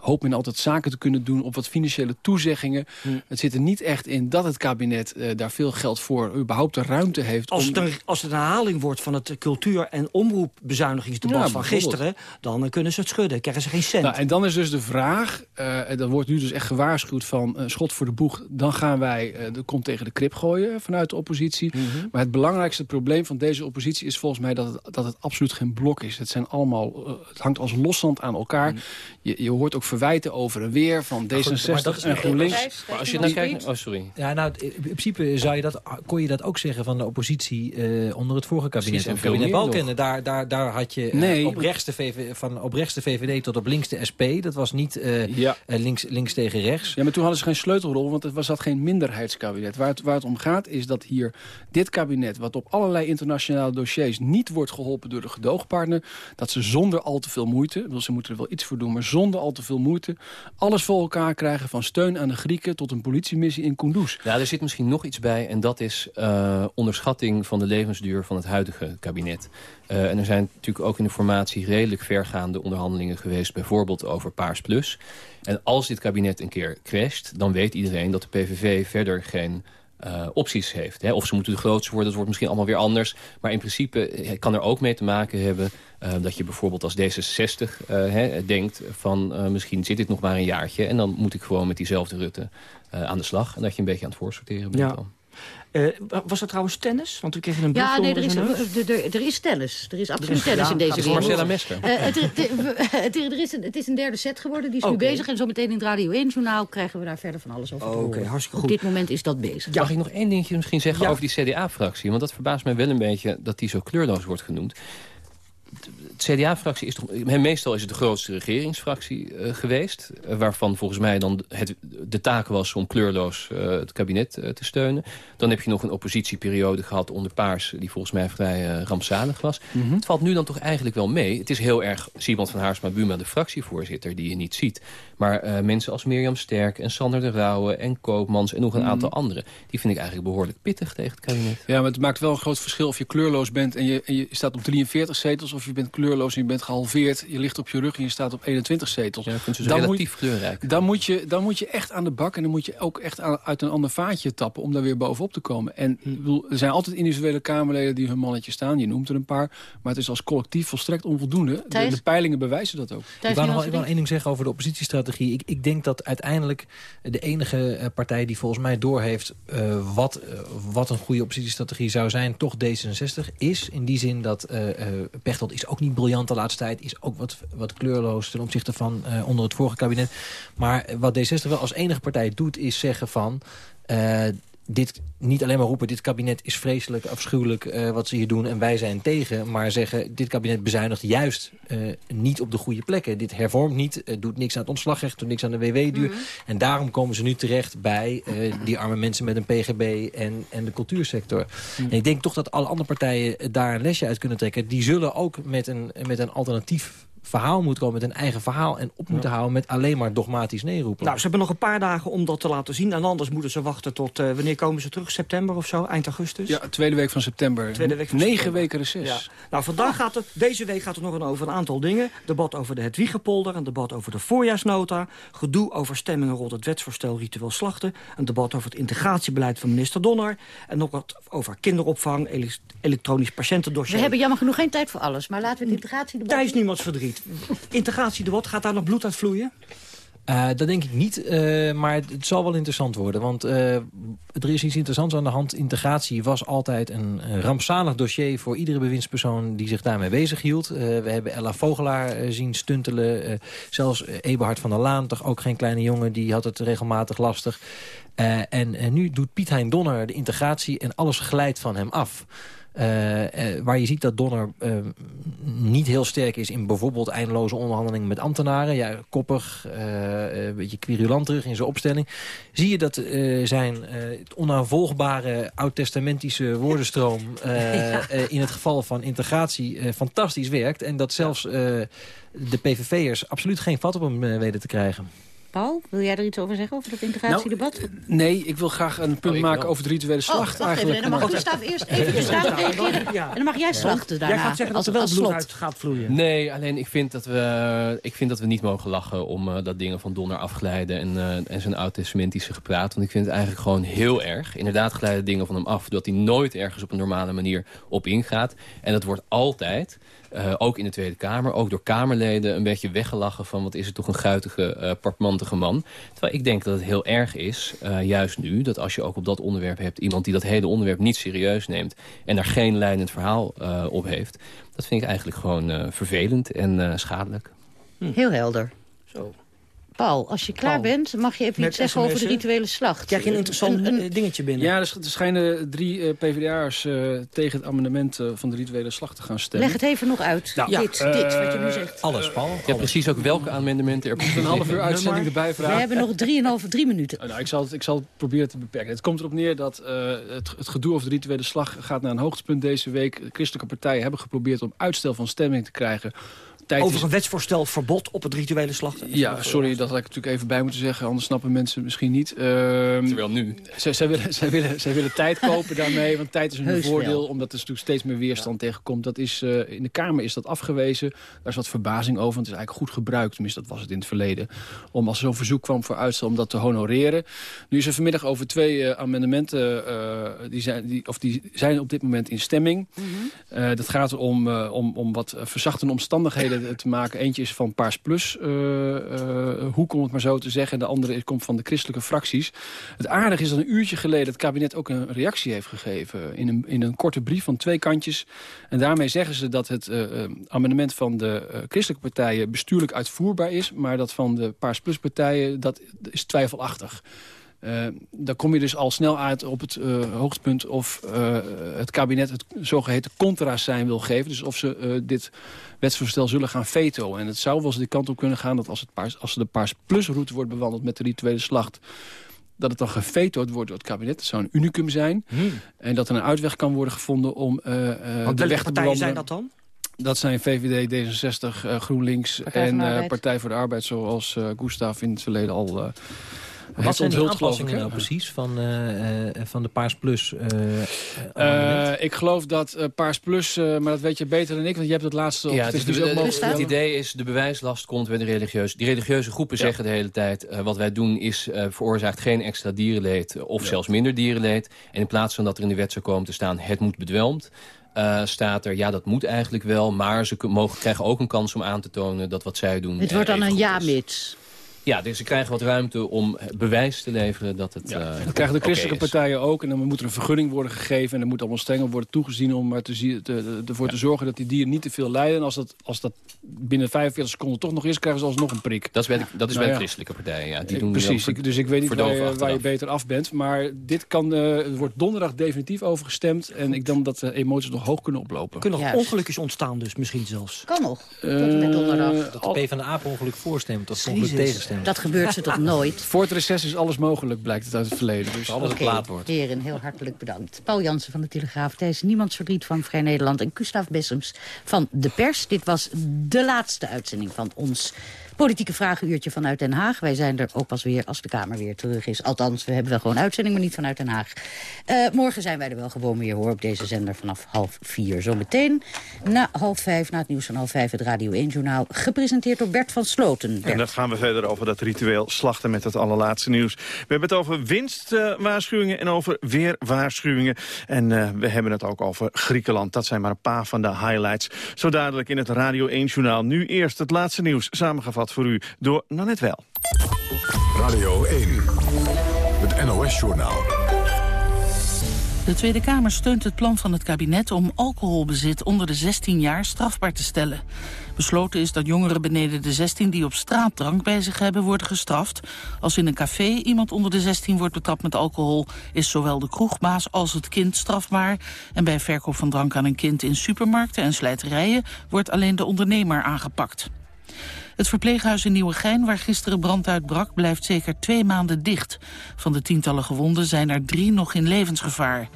hoopt men altijd zaken te kunnen doen op wat financiële toezeggingen. Hm. Het zit er niet echt in dat het kabinet uh, daar veel geld voor überhaupt de ruimte heeft. Als, om... het, een, als het een herhaling wordt van het cultuur- en omroepbezuinigingsdebat ja, van gisteren... dan uh, kunnen ze het schudden, krijgen ze geen cent. Nou, en dan is dus de vraag, uh, en wordt nu dus echt gewaarschuwd van schot voor de boeg... dan gaan wij de kont tegen de krip gooien vanuit de oppositie. -hmm. Maar het belangrijkste probleem van deze oppositie is volgens mij dat het, dat het absoluut geen blok is. Het, zijn allemaal, het hangt als loszand aan elkaar. Mm. Je, je hoort ook verwijten over en weer van D66 maar dat is en GroenLinks. Maar als je dan kijkt... Oh, sorry. Ja, nou, in principe zou je dat, kon je dat ook zeggen van de oppositie uh, onder het vorige kabinet. Precies, en kabinet Balken. Daar, daar, daar had je nee. uh, op rechts de VV, van op rechts de VVD tot op links de SP. Dat was niet uh, ja. links, links tegen rechts. Ja, maar toen hadden ze geen sleutelrol, want het was dat geen minderheidskabinet. Waar het, waar het om gaat is dat hier dit kabinet, wat op allerlei internationale dossiers niet wordt geholpen door de gedoogpartner, dat ze zonder al te veel moeite, ze moeten er wel iets voor doen, maar zonder al te veel moeite alles voor elkaar krijgen... van steun aan de Grieken tot een politiemissie in Kunduz. Ja, er zit misschien nog iets bij en dat is uh, onderschatting van de levensduur van het huidige kabinet. Uh, en er zijn natuurlijk ook in de formatie redelijk vergaande onderhandelingen geweest... bijvoorbeeld over Paars Plus. En als dit kabinet een keer crasht, dan weet iedereen dat de PVV verder geen... Uh, opties heeft. Hè. Of ze moeten de grootste worden, dat wordt misschien allemaal weer anders. Maar in principe kan er ook mee te maken hebben... Uh, dat je bijvoorbeeld als D66 uh, hè, denkt van misschien zit dit nog maar een jaartje... en dan moet ik gewoon met diezelfde Rutte aan de slag. En dat je een beetje aan het voorsorteren bent ja. dan. Uh, was er trouwens tennis? Want we kregen een Ja, nee, er is, er, is tennis. Er is absoluut tennis in deze wereld. Marcella Mesker. Uh, het, het, het, er is een, het is een derde set geworden. Die is okay. nu bezig. En zo meteen in het Radio 1-journaal krijgen we daar verder van alles over Oké, okay, hartstikke goed. Op dit moment is dat bezig. Ja. Mag ik nog één dingetje misschien zeggen ja. over die CDA-fractie? Want dat verbaast mij wel een beetje dat die zo kleurloos wordt genoemd de CDA-fractie is toch... Meestal is het de grootste regeringsfractie uh, geweest. Uh, waarvan volgens mij dan het, de taak was om kleurloos uh, het kabinet te steunen. Dan heb je nog een oppositieperiode gehad onder Paars... die volgens mij vrij rampzalig was. Mm -hmm. Het valt nu dan toch eigenlijk wel mee. Het is heel erg Simon van Haarsma-Buma, de fractievoorzitter... die je niet ziet. Maar mensen als Mirjam Sterk en Sander de Rauwe en Koopmans... en nog een mm -hmm. aantal anderen... die vind ik eigenlijk behoorlijk pittig tegen het kabinet. Ja, maar het maakt wel een groot verschil of je kleurloos bent... en je, en je staat op 43 zetels of je bent kleurloos en je bent gehalveerd. Je ligt op je rug en je staat op 21 zetels. Ja, je kunt dan relatief moet, kleurrijk. Dan moet, je, dan moet je echt aan de bak en dan moet je ook echt aan, uit een ander vaatje tappen... om daar weer bovenop te komen. En Hm. bedoel, er zijn altijd individuele Kamerleden die hun mannetje staan. Je noemt er een paar. Maar het is als collectief volstrekt onvoldoende. De, peilingen bewijzen dat ook. Ik wou nog wel, één ding zeggen over de Ik, ik denk dat uiteindelijk de enige eh, partij die volgens mij doorheeft... eh wat, eh, wat een goede oppositiestrategie zou zijn, toch D66 is. In die zin dat eh, Pechtold is ook niet briljant de laatste tijd. Is ook wat, wat kleurloos ten opzichte van onder het vorige kabinet. Maar wat D66 wel als enige partij doet, is zeggen van... dit niet alleen maar roepen, dit kabinet is vreselijk, afschuwelijk eh, wat ze hier doen en wij zijn tegen. Maar zeggen, dit kabinet bezuinigt juist eh, niet op de goede plekken. Dit hervormt niet, eh, doet niks aan het ontslagrecht, doet niks aan de WW-duur. En daarom komen ze nu terecht bij die arme mensen met een PGB en, en de cultuursector. En ik denk toch dat alle andere partijen daar een lesje uit kunnen trekken. Die zullen ook met een, met een alternatief verhaal moeten komen, met een eigen verhaal... en op moeten houden met alleen maar dogmatisch nee roepen. Nou, ze hebben nog een paar dagen om dat te laten zien. En anders moeten ze wachten tot, eh, wanneer komen ze terug? September of zo? Eind augustus? Ja, tweede week van september. Tweede week van Negen september. weken reces. Ja. Nou, vandaag gaat het, deze week gaat het nog een- over een aantal dingen. Debat over de Hedwiegepolder, een debat over de voorjaarsnota... gedoe over stemmingen rond het wetsvoorstel ritueel slachten... een debat over het integratiebeleid van minister Donner... en nog wat over kinderopvang, ele- elektronisch patiëntendossier. We hebben jammer genoeg geen tijd voor alles, maar laten we het integratiedebat... Thijs niemands verdriet. Integratiedebat, gaat daar nog bloed uit vloeien? Eh, dat denk ik niet, eh, maar het, zal wel interessant worden. Want eh, er is iets interessants aan de hand. Integratie was altijd een, rampzalig dossier... voor iedere bewindspersoon die zich daarmee bezighield. We hebben Ella Vogelaar zien stuntelen. Zelfs Eberhard van der Laan, toch ook geen kleine jongen... die had het regelmatig lastig. En, en nu doet Piet Hein Donner de integratie en alles glijdt van hem af. Uh, uh, waar je ziet dat Donner uh, niet heel sterk is in bijvoorbeeld eindeloze onderhandelingen met ambtenaren. Ja, koppig, een beetje querulant terug in zijn opstelling. Zie je dat zijn onaanvolgbare oud-testamentische woordenstroom ja. in het geval van integratie fantastisch werkt. En dat zelfs de PVV'ers absoluut geen vat op hem weten te krijgen. Paul, wil jij er iets over zeggen, over dat integratiedebat? Nou, nee, ik wil graag een punt oh, maken over de rituele slacht oh, eigenlijk. Even, dan mag Gustav eerst even reageren. Ja. En dan mag jij slachten daarna. Jij gaat zeggen dat er wel bloed uit gaat vloeien. Nee, alleen ik vind dat we, ik vind dat we niet mogen lachen om uh, dat dingen van Donner afglijden en, uh, en zijn oud-testamentische gepraat. Want ik vind het eigenlijk gewoon heel erg. Inderdaad glijden dingen van hem af, dat hij nooit ergens op een normale manier op ingaat. En dat wordt altijd... Uh, ook in de Tweede Kamer, ook door Kamerleden... een beetje weggelachen van wat is het toch een guitige, uh, partmantige man. Terwijl ik denk dat het heel erg is, uh, juist nu... dat als je ook op dat onderwerp hebt iemand die dat hele onderwerp niet serieus neemt... en daar geen leidend verhaal op heeft... dat vind ik eigenlijk gewoon vervelend en schadelijk. Hm. Heel helder. Zo. Paul, als je klaar Paul, bent, mag je even iets zeggen over de rituele slacht. Krijg je een interessant een, een, dingetje binnen? Ja, er schijnen drie uh, PvdA'ers uh, tegen het amendement uh, van de rituele slacht te gaan stemmen. Leg het even nog uit, nou, dit, dit, wat je nu zegt. Alles, Paul. Ja, precies ook welke amendementen er Een half uur uitzending erbij vragen. We hebben nog drieënhalf, drie minuten. nou, ik, zal het, ik zal het proberen te beperken. Het komt erop neer dat het, het gedoe over de rituele slag gaat naar een hoogtepunt deze week. De christelijke partijen hebben geprobeerd om uitstel van stemming te krijgen Tijd Over een wetsvoorstel verbod op het rituele slachten. Ja, sorry, dat had ik natuurlijk even bij moeten zeggen. Anders snappen mensen misschien niet. Uh, Terwijl nu. Zij, zij, willen, zij, willen, zij willen tijd kopen daarmee. Want tijd is een Heus voordeel. Wel. Omdat er natuurlijk steeds meer weerstand ja. tegenkomt. Dat is, uh, in de Kamer is dat afgewezen. Daar is wat verbazing over. Want het is eigenlijk goed gebruikt. Tenminste, dat was het in het verleden. Om als er zo'n verzoek kwam voor uitstel om dat te honoreren. Nu is er vanmiddag over twee uh, amendementen. die, zijn, die, of die zijn op dit moment in stemming. Mm -hmm. dat gaat om, om, om wat verzachtende omstandigheden te maken. Eentje is van Paars Plus uh, uh, hoek, om het maar zo te zeggen. En de andere komt van de christelijke fracties. Het aardige is dat een uurtje geleden het kabinet ook een reactie heeft gegeven. In een, in een korte brief van twee kantjes. En daarmee zeggen ze dat het uh, amendement van de christelijke partijen bestuurlijk uitvoerbaar is. Maar dat van de Paars Plus partijen, dat is twijfelachtig. Uh, dan kom je dus al snel uit op het uh, hoogtepunt of uh, het kabinet het zogeheten zijn wil geven. Dus of ze dit wetsvoorstel zullen gaan veto. En het zou wel eens die kant op kunnen gaan dat als, het paars, als de Paars Plus route wordt bewandeld met de rituele slacht dat het dan gevetoed wordt door het kabinet. Dat zou een unicum zijn. Hmm. En dat er een uitweg kan worden gevonden om de weg te bewandelen. zijn dat dan? Dat zijn VVD, D66, GroenLinks Partij en Partij voor de Arbeid... zoals Gustav in het verleden al Wat zijn die aanpassingen nou precies van, van de Paars Plus? ik geloof dat Paars Plus, maar dat weet je beter dan ik, want je hebt het laatste... Ja, het, is dus het idee is, de bewijslast komt bij de religieuze. Die religieuze groepen zeggen de hele tijd, wat wij doen is veroorzaakt geen extra dierenleed of zelfs minder dierenleed. En in plaats van dat er in de wet zou komen te staan, het moet bedwelmd. Uh, staat er, ja, dat moet eigenlijk wel... maar ze mogen, krijgen ook een kans om aan te tonen dat wat zij doen... Het wordt dan een ja-mits. Ja, dus ze krijgen wat ruimte om bewijs te leveren dat het ja, Dat krijgen de christelijke partijen ook. En dan moet er een vergunning worden gegeven. En er moet allemaal strenger worden toegezien om er te, te, ervoor te zorgen dat die dieren niet te veel lijden. En als dat, als dat binnen 45 seconden toch nog is, krijgen ze alsnog een prik. Dat is bij de, dat is nou bij de christelijke partijen, ja. Die doen Precies, dus ik weet niet waar je, waar je, beter af bent. Maar dit kan, uh, het wordt donderdag definitief overgestemd. En ik denk dat de emoties nog hoog kunnen oplopen. Kunnen nog ongelukjes ontstaan dus misschien zelfs. Kan nog, tot en met donderdag. Dat de PvdA per ongeluk voorstemt of ongeluk tegenstemt. Dat gebeurt ze toch nooit? Voor het reces is alles mogelijk, blijkt het uit het verleden. Dus alles okay, laat wordt. Heren, heel hartelijk bedankt. Paul Jansen van de Telegraaf, Thijs Niemands Verdriet van Vrij Nederland... en Gustav Bessems van De Pers. Dit was de laatste uitzending van ons Politieke Vragenuurtje vanuit Den Haag. Wij zijn er ook pas weer als de Kamer weer terug is. Althans, we hebben wel gewoon uitzending, maar niet vanuit Den Haag. Uh, morgen zijn wij er wel gewoon weer hoor op deze zender vanaf half vier. Zometeen na half vijf, na het nieuws van half vijf, het Radio 1-journaal. Gepresenteerd door Bert van Sloten. En dat gaan we verder over dat ritueel slachten met het allerlaatste nieuws. We hebben het over winstwaarschuwingen en over weerwaarschuwingen. En uh, we hebben het ook over Griekenland. Dat zijn maar een paar van de highlights. Zo dadelijk in het Radio 1-journaal. Nu eerst het laatste nieuws, samengevat voor u door Nanette Wel. Radio 1, het NOS-journaal. De Tweede Kamer steunt het plan van het kabinet om alcoholbezit onder de 16 jaar strafbaar te stellen. Besloten is dat jongeren beneden de 16 die op straat drank bij zich hebben worden gestraft. Als in een café iemand onder de 16 wordt betrapt met alcohol is zowel de kroegbaas als het kind strafbaar. En bij verkoop van drank aan een kind in supermarkten en slijterijen wordt alleen de ondernemer aangepakt. Het verpleeghuis in Nieuwegein, waar gisteren brand uitbrak, blijft zeker twee maanden dicht. Van de tientallen gewonden zijn er drie nog in levensgevaar.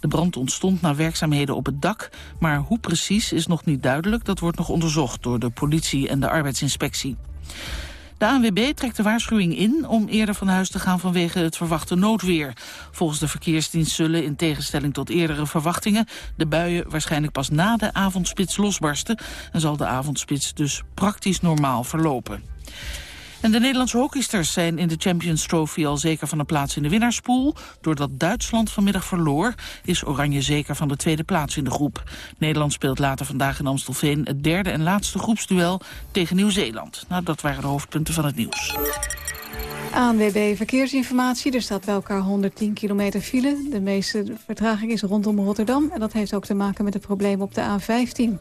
De brand ontstond na werkzaamheden op het dak, maar hoe precies is nog niet duidelijk. Dat wordt nog onderzocht door de politie en de arbeidsinspectie. De ANWB trekt de waarschuwing in om eerder van huis te gaan vanwege het verwachte noodweer. Volgens de verkeersdienst zullen, in tegenstelling tot eerdere verwachtingen, de buien waarschijnlijk pas na de avondspits losbarsten en zal de avondspits dus praktisch normaal verlopen. En de Nederlandse hockeysters zijn in de Champions Trophy al zeker van een plaats in de winnaarspool. Doordat Duitsland vanmiddag verloor, is Oranje zeker van de tweede plaats in de groep. Nederland speelt later vandaag in Amstelveen het derde en laatste groepsduel tegen Nieuw-Zeeland. Nou, dat waren de hoofdpunten van het nieuws. ANWB Verkeersinformatie. Er staat bij elkaar 110 kilometer file. De meeste vertraging is rondom Rotterdam. En dat heeft ook te maken met het probleem op de A15.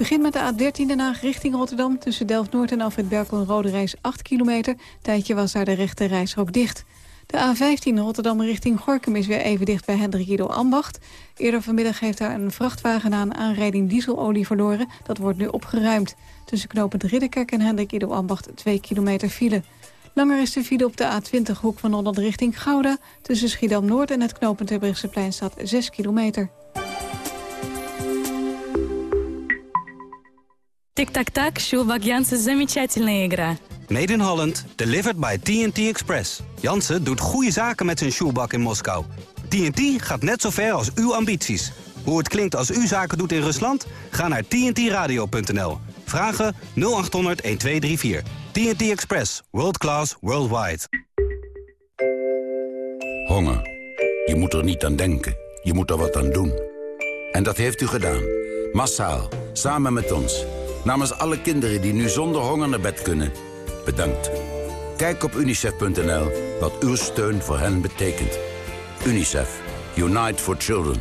Begin met de A13 Den Haag richting Rotterdam. Tussen Delft-Noord en Alfred Berkel een rode reis 8 kilometer. Tijdje was daar de rechte reisrook dicht. De A15 Rotterdam richting Gorkum is weer even dicht bij Hendrik Ido Ambacht. Eerder vanmiddag heeft daar een vrachtwagen een aanrijding dieselolie verloren. Dat wordt nu opgeruimd. Tussen knopend Ridderkerk en Hendrik Ido Ambacht 2 kilometer file. Langer is de file op de A20 hoek van Holland richting Gouda. Tussen Schiedam-Noord en het knooppunt Terbrechtseplein staat 6 kilometer. Tic-tac-tac, Sjoelbak Jansen, замечательная игра. Made in Holland, delivered by TNT Express. Jansen doet goede zaken met zijn shoebak in Moskou. TNT gaat net zo ver als uw ambities. Hoe het klinkt als u zaken doet in Rusland? Ga naar tntradio.nl. Vragen 0800 1234. TNT Express. World class, worldwide. Honger. Je moet er niet aan denken. Je moet er wat aan doen. En dat heeft u gedaan. Massaal. Samen met ons. Namens alle kinderen die nu zonder honger naar bed kunnen. Bedankt. Kijk op unicef.nl wat uw steun voor hen betekent. UNICEF. Unite for Children.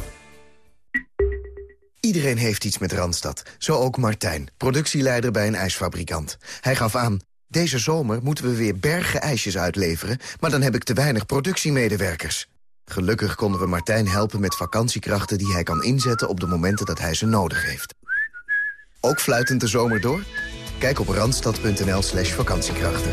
Iedereen heeft iets met Randstad. Zo ook Martijn, productieleider bij een ijsfabrikant. Hij gaf aan, deze zomer moeten we weer bergen ijsjes uitleveren... maar dan heb ik te weinig productiemedewerkers. Gelukkig konden we Martijn helpen met vakantiekrachten die hij kan inzetten... op de momenten dat hij ze nodig heeft. Ook fluitend de zomer door? Kijk op randstad.nl slash vakantiekrachten.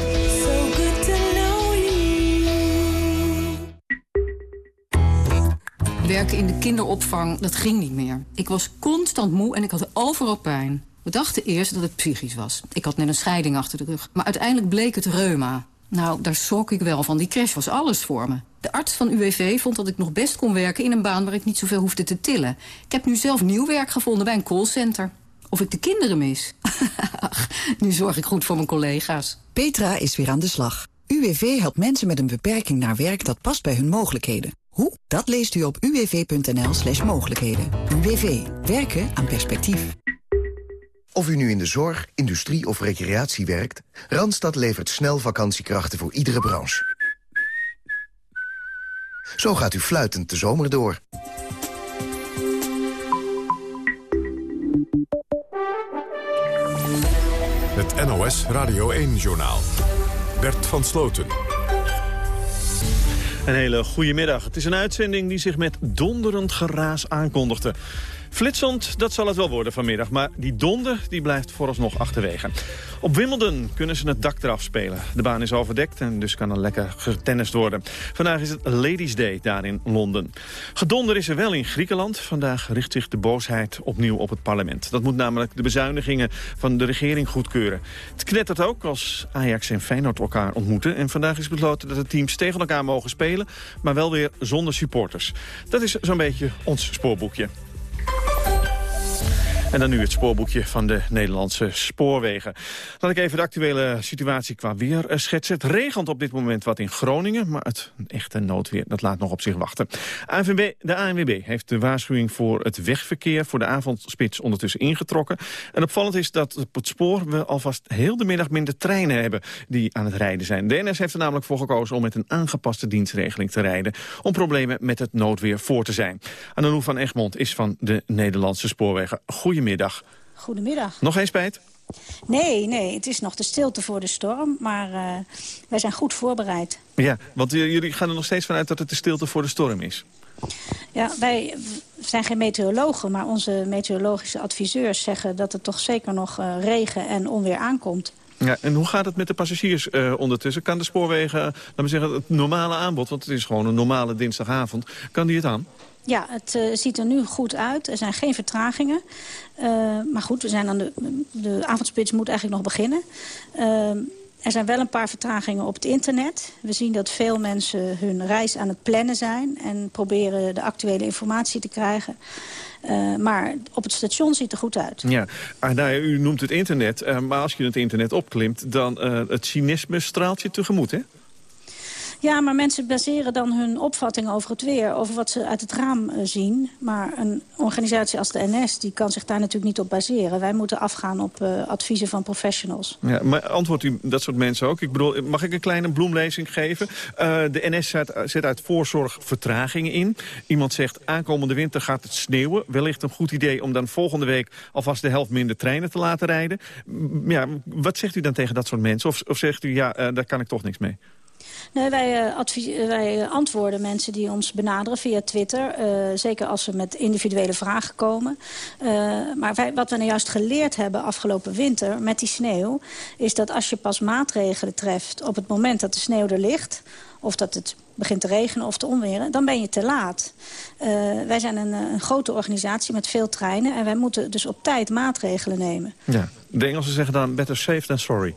Werken in de kinderopvang, dat ging niet meer. Ik was constant moe en ik had overal pijn. We dachten eerst dat het psychisch was. Ik had net een scheiding achter de rug. Maar uiteindelijk bleek het reuma. Nou, daar schrok ik wel van. Die crash was alles voor me. De arts van UWV vond dat ik nog best kon werken in een baan waar ik niet zoveel hoefde te tillen. Ik heb nu zelf nieuw werk gevonden bij een callcenter. Of ik de kinderen mis. Ach, nu zorg ik goed voor mijn collega's. Petra is weer aan de slag. UWV helpt mensen met een beperking naar werk dat past bij hun mogelijkheden. Hoe? Dat leest u op uwv.nl slash mogelijkheden. UWV. Werken aan perspectief. Of u nu in de zorg, industrie of recreatie werkt... Randstad levert snel vakantiekrachten voor iedere branche. Zo gaat u fluitend de zomer door. Het NOS Radio 1-journaal. Bert van Sloten. Een hele goede middag. Het is een uitzending die zich met donderend geraas aankondigde. Flitsend, dat zal het wel worden vanmiddag. Maar die donder die blijft vooralsnog achterwege. Op Wimbledon kunnen ze het dak eraf spelen. De baan is overdekt en dus kan er lekker getennist worden. Vandaag is het Ladies Day daar in Londen. Gedonder is er wel in Griekenland. Vandaag richt zich de boosheid opnieuw op het parlement. Dat moet namelijk de bezuinigingen van de regering goedkeuren. Het knettert ook als Ajax en Feyenoord elkaar ontmoeten. En vandaag is besloten dat de teams tegen elkaar mogen spelen... maar wel weer zonder supporters. Dat is zo'n beetje ons spoorboekje. En dan nu het spoorboekje van de Nederlandse spoorwegen. Laat ik even de actuele situatie qua weer eh, schetsen. Het regent op dit moment wat in Groningen, maar het echte noodweer dat laat nog op zich wachten. ANWB, de ANWB heeft de waarschuwing voor het wegverkeer voor de avondspits ondertussen ingetrokken. En opvallend is dat op het spoor we alvast heel de middag minder treinen hebben die aan het rijden zijn. De NS heeft er namelijk voor gekozen om met een aangepaste dienstregeling te rijden om problemen met het noodweer voor te zijn. Anouk van Egmond is van de Nederlandse spoorwegen. Goedemiddag. Goedemiddag. Goedemiddag. Nog geen spijt? Nee, nee, het is nog de stilte voor de storm, maar uh, wij zijn goed voorbereid. Ja, want jullie gaan er nog steeds vanuit dat het de stilte voor de storm is. Ja, wij zijn geen meteorologen, maar onze meteorologische adviseurs zeggen dat er toch zeker nog uh, regen en onweer aankomt. Ja, en hoe gaat het met de passagiers uh, ondertussen? Kan de spoorwegen, laten we zeggen, het normale aanbod... want het is gewoon een normale dinsdagavond, kan die het aan? Ja, het uh, ziet er nu goed uit. Er zijn geen vertragingen. Uh, maar goed, we zijn aan de, de avondspits moet eigenlijk nog beginnen. Uh, er zijn wel een paar vertragingen op het internet. We zien dat veel mensen hun reis aan het plannen zijn... en proberen de actuele informatie te krijgen. Maar op het station ziet het er goed uit. Ja, ah, nou, u noemt het internet. Maar als je het internet opklimt, dan uh, het cynisme straalt je tegemoet, hè? Ja, maar mensen baseren dan hun opvatting over het weer... over wat ze uit het raam uh, zien. Maar een organisatie als de NS die kan zich daar natuurlijk niet op baseren. Wij moeten afgaan op uh, adviezen van professionals. Ja, maar antwoordt u dat soort mensen ook? Ik bedoel, mag ik een kleine bloemlezing geven? Uh, de NS zet, zet uit voorzorg vertragingen in. Iemand zegt, aankomende winter gaat het sneeuwen. Wellicht een goed idee om dan volgende week... alvast de helft minder treinen te laten rijden. Ja, wat zegt u dan tegen dat soort mensen? Of, of zegt u, ja, daar kan ik toch niks mee? Nee, wij, uh, wij, antwoorden mensen die ons benaderen via Twitter. Zeker als ze met individuele vragen komen. Maar wij, wat we nou juist geleerd hebben afgelopen winter met die sneeuw... is dat als je pas maatregelen treft op het moment dat de sneeuw er ligt... of dat het begint te regenen of te onweren, dan ben je te laat. wij zijn een, een grote organisatie met veel treinen... en wij moeten dus op tijd maatregelen nemen. Ja, de Engelsen zeggen dan better safe than sorry.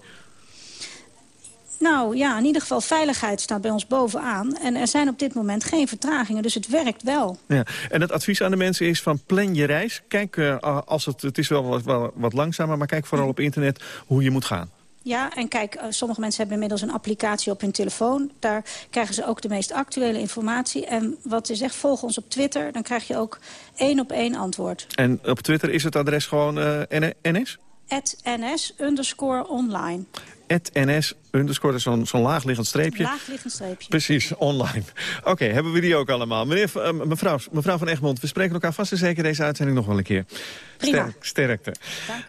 Nou ja, in ieder geval veiligheid staat bij ons bovenaan. En er zijn op dit moment geen vertragingen, dus het werkt wel. Ja. En het advies aan de mensen is van plan je reis. Kijk, uh, als het, het is wel wat, wel wat langzamer, maar kijk vooral op internet hoe je moet gaan. Ja, en kijk, uh, sommige mensen hebben inmiddels een applicatie op hun telefoon. Daar krijgen ze ook de meest actuele informatie. En wat je zegt, volg ons op Twitter. Dan krijg je ook één op één antwoord. En op Twitter is het adres gewoon uh, NS? ns underscore online. ns underscore, zo'n zo laagliggend streepje. Laagliggend streepje. Precies, online. Oké, okay, hebben we die ook allemaal. Meneer, uh, mevrouw, mevrouw van Egmond, we spreken elkaar vast en zeker deze uitzending nog wel een keer. Prima. Sterk, sterkte.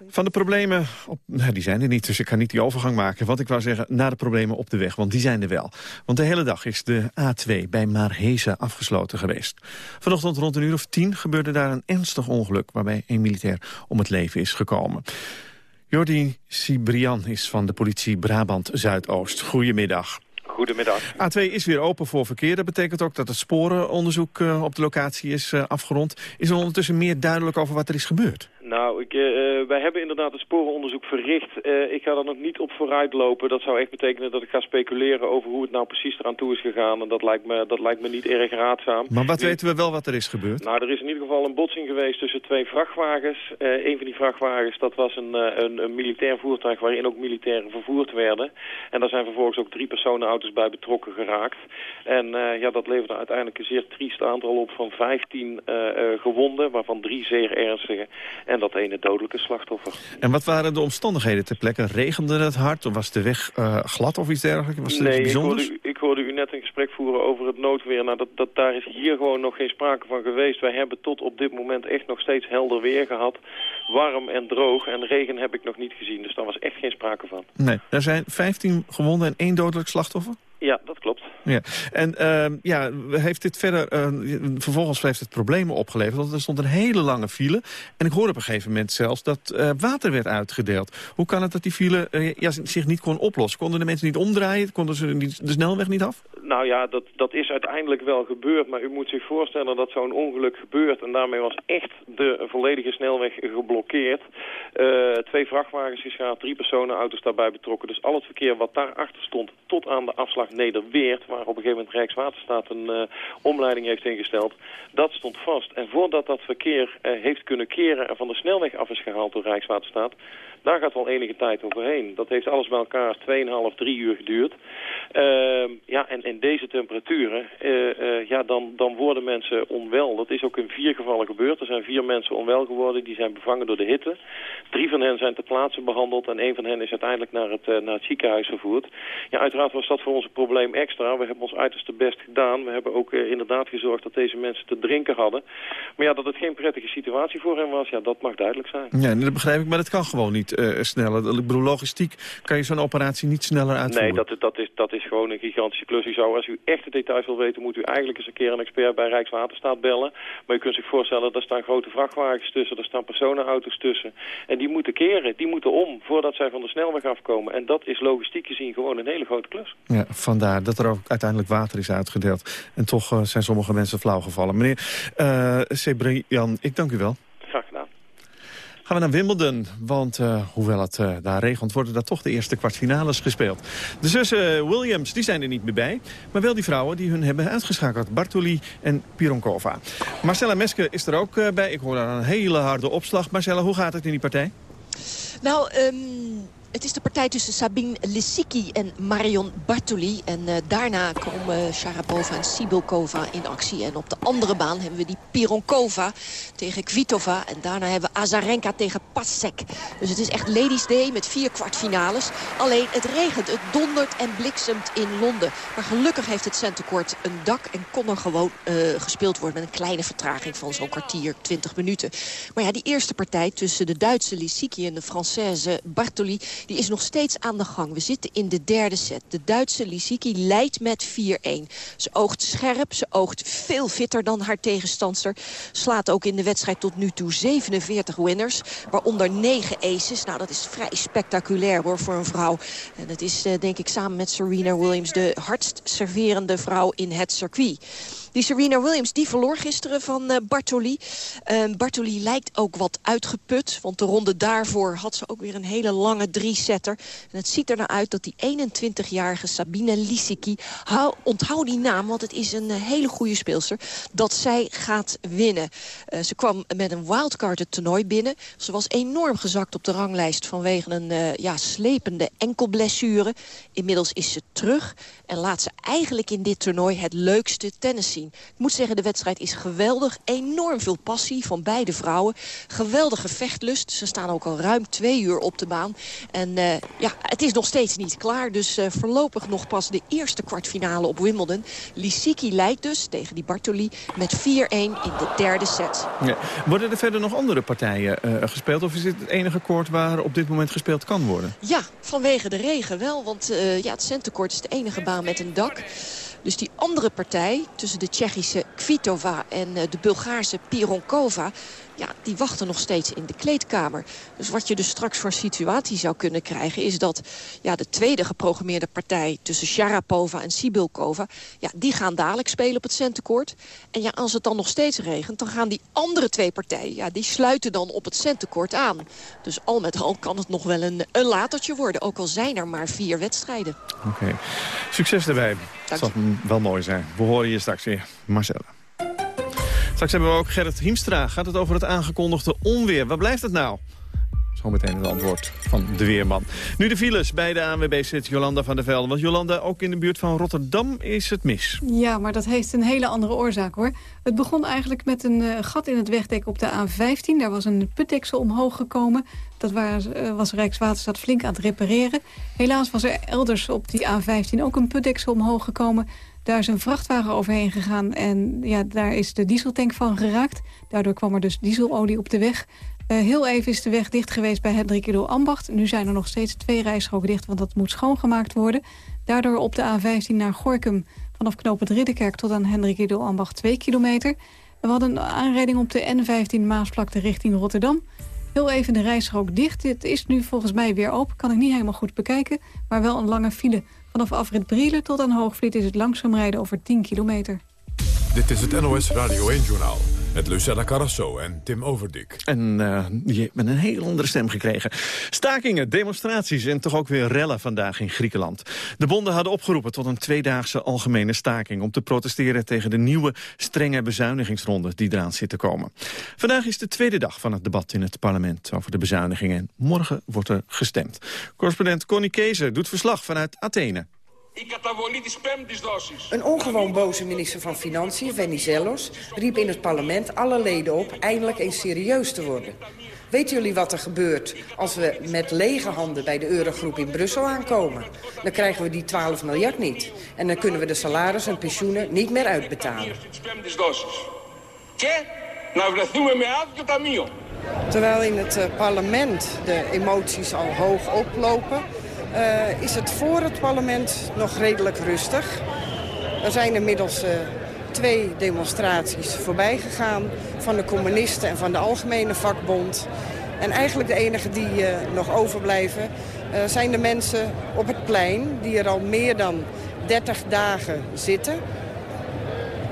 Van de problemen, op, nou, die zijn er niet, dus ik kan niet die overgang maken. Wat ik wou zeggen, naar de problemen op de weg, want die zijn er wel. Want de hele dag is de A2 bij Maarhezen afgesloten geweest. Vanochtend rond een uur of tien gebeurde daar een ernstig ongeluk... waarbij een militair om het leven is gekomen. Jordi Sibrian is van de politie Brabant Zuidoost. Goedemiddag. Goedemiddag. A2 is weer open voor verkeer. Dat betekent ook dat het sporenonderzoek uh, op de locatie is uh, afgerond. Is er ondertussen meer duidelijk over wat er is gebeurd? Nou, ik, uh, wij hebben inderdaad een sporenonderzoek verricht. Uh, ik ga er nog niet op vooruit lopen. Dat zou echt betekenen dat ik ga speculeren over hoe het nou precies eraan toe is gegaan. En dat lijkt me, dat lijkt me niet erg raadzaam. Maar wat weten we wel wat er is gebeurd? Nou, er is in ieder geval een botsing geweest tussen twee vrachtwagens. Uh, een van die vrachtwagens, dat was een, een, een, militair voertuig waarin ook militairen vervoerd werden. En daar zijn vervolgens ook drie personenauto's bij betrokken geraakt. En ja, dat leverde uiteindelijk een zeer triest aantal op van 15 gewonden, waarvan drie zeer ernstige. En dat ene dodelijke slachtoffer. En wat waren de omstandigheden ter plekke? Regende het hard? Of was de weg uh, glad of iets dergelijks? Was nee, ik hoorde, u, ik hoorde, u net een gesprek voeren over het noodweer. Nou, dat, dat, daar is hier gewoon nog geen sprake van geweest. Wij hebben tot op dit moment echt nog steeds helder weer gehad. Warm en droog. En regen heb ik nog niet gezien. Dus daar was echt geen sprake van. Nee, er zijn 15 gewonden en één dodelijk slachtoffer? Ja, dat klopt. Ja. En uh, ja, heeft dit verder, uh, vervolgens heeft het problemen opgeleverd. Want er stond een hele lange file. En ik hoorde op een gegeven moment zelfs dat uh, water werd uitgedeeld. Hoe kan het dat die file ja, zich niet kon oplossen? Konden de mensen niet omdraaien? Konden ze de snelweg niet af? Nou ja, dat, dat is uiteindelijk wel gebeurd. Maar u moet zich voorstellen dat zo'n ongeluk gebeurt. En daarmee was echt de volledige snelweg geblokkeerd. twee vrachtwagens geschaad, drie personenauto's daarbij betrokken. Dus al het verkeer wat daarachter stond tot aan de afslag Nederweert, op een gegeven moment Rijkswaterstaat een uh, omleiding heeft ingesteld, dat stond vast. En voordat dat verkeer uh, heeft kunnen keren en van de snelweg af is gehaald door Rijkswaterstaat, daar gaat wel enige tijd overheen. Dat heeft alles bij elkaar 2,5, 3 uur geduurd. Uh, ja, en in deze temperaturen, uh, ja, dan, dan worden mensen onwel. Dat is ook in vier gevallen gebeurd. Er zijn vier mensen onwel geworden, die zijn bevangen door de hitte. Drie van hen zijn ter plaatse behandeld en één van hen is uiteindelijk naar het, naar het ziekenhuis vervoerd. Ja, uiteraard was dat voor ons een probleem extra. We hebben ons uiterste best gedaan. We hebben ook inderdaad gezorgd dat deze mensen te drinken hadden. Maar ja, dat het geen prettige situatie voor hen was, ja, dat mag duidelijk zijn. Ja, dat begrijp ik, maar dat kan gewoon niet uh, sneller. Ik bedoel, logistiek kan je zo'n operatie niet sneller uitvoeren. Nee, dat, dat, is, dat is gewoon een gigantische klus. U zou, als u echt de details wil weten, moet u eigenlijk eens een keer een expert bij Rijkswaterstaat bellen. Maar u kunt zich voorstellen, daar staan grote vrachtwagens tussen, daar staan personenauto's tussen. En die moeten keren, die moeten om voordat zij van de snelweg afkomen. En dat is logistiek gezien gewoon een hele grote klus. Ja, vandaar dat er ook uiteindelijk water is uitgedeeld. En toch uh, zijn sommige mensen flauwgevallen. Meneer uh, Sebrian, ik dank u wel. Gaan we naar Wimbledon, want uh, hoewel het uh, daar regent... worden daar toch de eerste kwartfinales gespeeld. De zussen Williams die zijn er niet meer bij... maar wel die vrouwen die hun hebben uitgeschakeld. Bartoli en Pironkova. Marcella Meske is er ook bij. Ik hoor daar een hele harde opslag. Marcella, hoe gaat het in die partij? Nou, um, het is de partij tussen Sabine Lissiki en Marion Bartoli. En uh, daarna komen Sharapova en Sibylkova in actie. En op de andere baan hebben we die Pironkova tegen Kvitova. En daarna hebben we Azarenka tegen Pasek. Dus het is echt Ladies Day met vier kwartfinales. Alleen het regent, het dondert en bliksemt in Londen. Maar gelukkig heeft het centercourt een dak en kon er gewoon uh, gespeeld worden... met een kleine vertraging van zo'n kwartier, 20 minuten. Maar ja, die eerste partij tussen de Duitse Lissiki en de Française Bartoli die is nog steeds aan de gang. We zitten in de derde set. De Duitse Lisicki leidt met 4-1. Ze oogt scherp, ze oogt veel fitter dan haar tegenstandster. Slaat ook in de wedstrijd tot nu toe 47 winners. Waaronder 9 aces. Nou, dat is vrij spectaculair hoor voor een vrouw. En het is uh, denk ik samen met Serena Williams... de hardst serverende vrouw in het circuit. Die Serena Williams die verloor gisteren van uh, Bartoli. Uh, Bartoli lijkt ook wat uitgeput. Want de ronde daarvoor had ze ook weer een hele lange drie-setter. En het ziet er nou uit dat die 21-jarige Sabine Lisicki... onthoud die naam, want het is een uh, hele goede speelster... dat zij gaat winnen. Uh, ze kwam met een wildcard het toernooi binnen. Ze was enorm gezakt op de ranglijst vanwege een ja, slepende enkelblessure. Inmiddels is ze terug en laat ze eigenlijk in dit toernooi het leukste tennis zien. Ik moet zeggen, de wedstrijd is geweldig. Enorm veel passie van beide vrouwen. Geweldige vechtlust. Ze staan ook al ruim twee uur op de baan. En uh, ja, het is nog steeds niet klaar. Dus uh, voorlopig nog pas de eerste kwartfinale op Wimbledon. Lissiki leidt dus tegen die Bartoli met 4-1 in de derde set. Ja. Worden er verder nog andere partijen uh, gespeeld? Of is dit het enige koord waar op dit moment gespeeld kan worden? Ja, vanwege de regen wel. Want ja, het centercourt is de enige baan met een dak. Dus die andere partij tussen de Tsjechische Kvitova en de Bulgaarse Pironkova ja, die wachten nog steeds in de kleedkamer. Dus wat je dus straks voor situatie zou kunnen krijgen... is dat ja, de tweede geprogrammeerde partij tussen Sharapova en Sibulkova... Ja, die gaan dadelijk spelen op het centenkoord. En ja, als het dan nog steeds regent, dan gaan die andere twee partijen... Ja, die sluiten dan op het centenkoord aan. Dus al met al kan het nog wel een, een latertje worden. Ook al zijn er maar vier wedstrijden. Oké. Succes erbij. Dat zal wel mooi zijn. We horen je straks weer. Marcella. Straks hebben we ook Gerrit Hiemstra. Gaat het over het aangekondigde onweer? Waar blijft het nou? Zometeen het antwoord van de Weerman. Nu de files bij de ANWB zit Jolanda van der Velde. Want Jolanda, ook in de buurt van Rotterdam is het mis. Ja, maar dat heeft een hele andere oorzaak hoor. Het begon eigenlijk met een uh, gat in het wegdek op de A15. Daar was een putdeksel omhoog gekomen. Dat was, uh, was Rijkswaterstaat flink aan het repareren. Helaas was er elders op die A15 ook een putdeksel omhoog gekomen. Daar is een vrachtwagen overheen gegaan en ja, daar is de dieseltank van geraakt. Daardoor kwam er dus dieselolie op de weg. Uh, heel even is de weg dicht geweest bij Hendrik Ambacht. Nu zijn er nog steeds twee rijstroken dicht, want dat moet schoongemaakt worden. Daardoor op de A15 naar Gorkum vanaf knooppunt Ridderkerk tot aan Hendrik Ambacht 2 kilometer. We hadden een aanrijding op de N15 Maasvlakte richting Rotterdam. Heel even de rijstrook dicht. Het is nu volgens mij weer open. Kan ik niet helemaal goed bekijken. Maar wel een lange file Vanaf afrit Brielen tot aan Hoogvliet is het langzaam rijden over 10 kilometer. Dit is het NOS Radio 1-journaal met Lucella Carrasso en Tim Overdik. En uh, je hebt een heel andere stem gekregen. Stakingen, demonstraties en toch ook weer rellen vandaag in Griekenland. De bonden hadden opgeroepen tot een tweedaagse algemene staking... om te protesteren tegen de nieuwe strenge bezuinigingsronde die eraan zit te komen. Vandaag is de tweede dag van het debat in het parlement over de bezuinigingen. Morgen wordt er gestemd. Correspondent Connie Keeser doet verslag vanuit Athene. Een ongewoon boze minister van Financiën, Venizelos, riep in het parlement alle leden op eindelijk eens serieus te worden. Weten jullie wat er gebeurt als we met lege handen bij de eurogroep in Brussel aankomen? Dan krijgen we die 12 miljard niet. En dan kunnen we de salaris en pensioenen niet meer uitbetalen. Terwijl in het eh, parlement de emoties al hoog oplopen uh, is het voor het parlement nog redelijk rustig. Er zijn inmiddels uh, twee demonstraties voorbij gegaan... van de communisten en van de Algemene Vakbond. En eigenlijk de enige die uh, nog overblijven zijn de mensen op het plein... die er al meer dan 30 dagen zitten.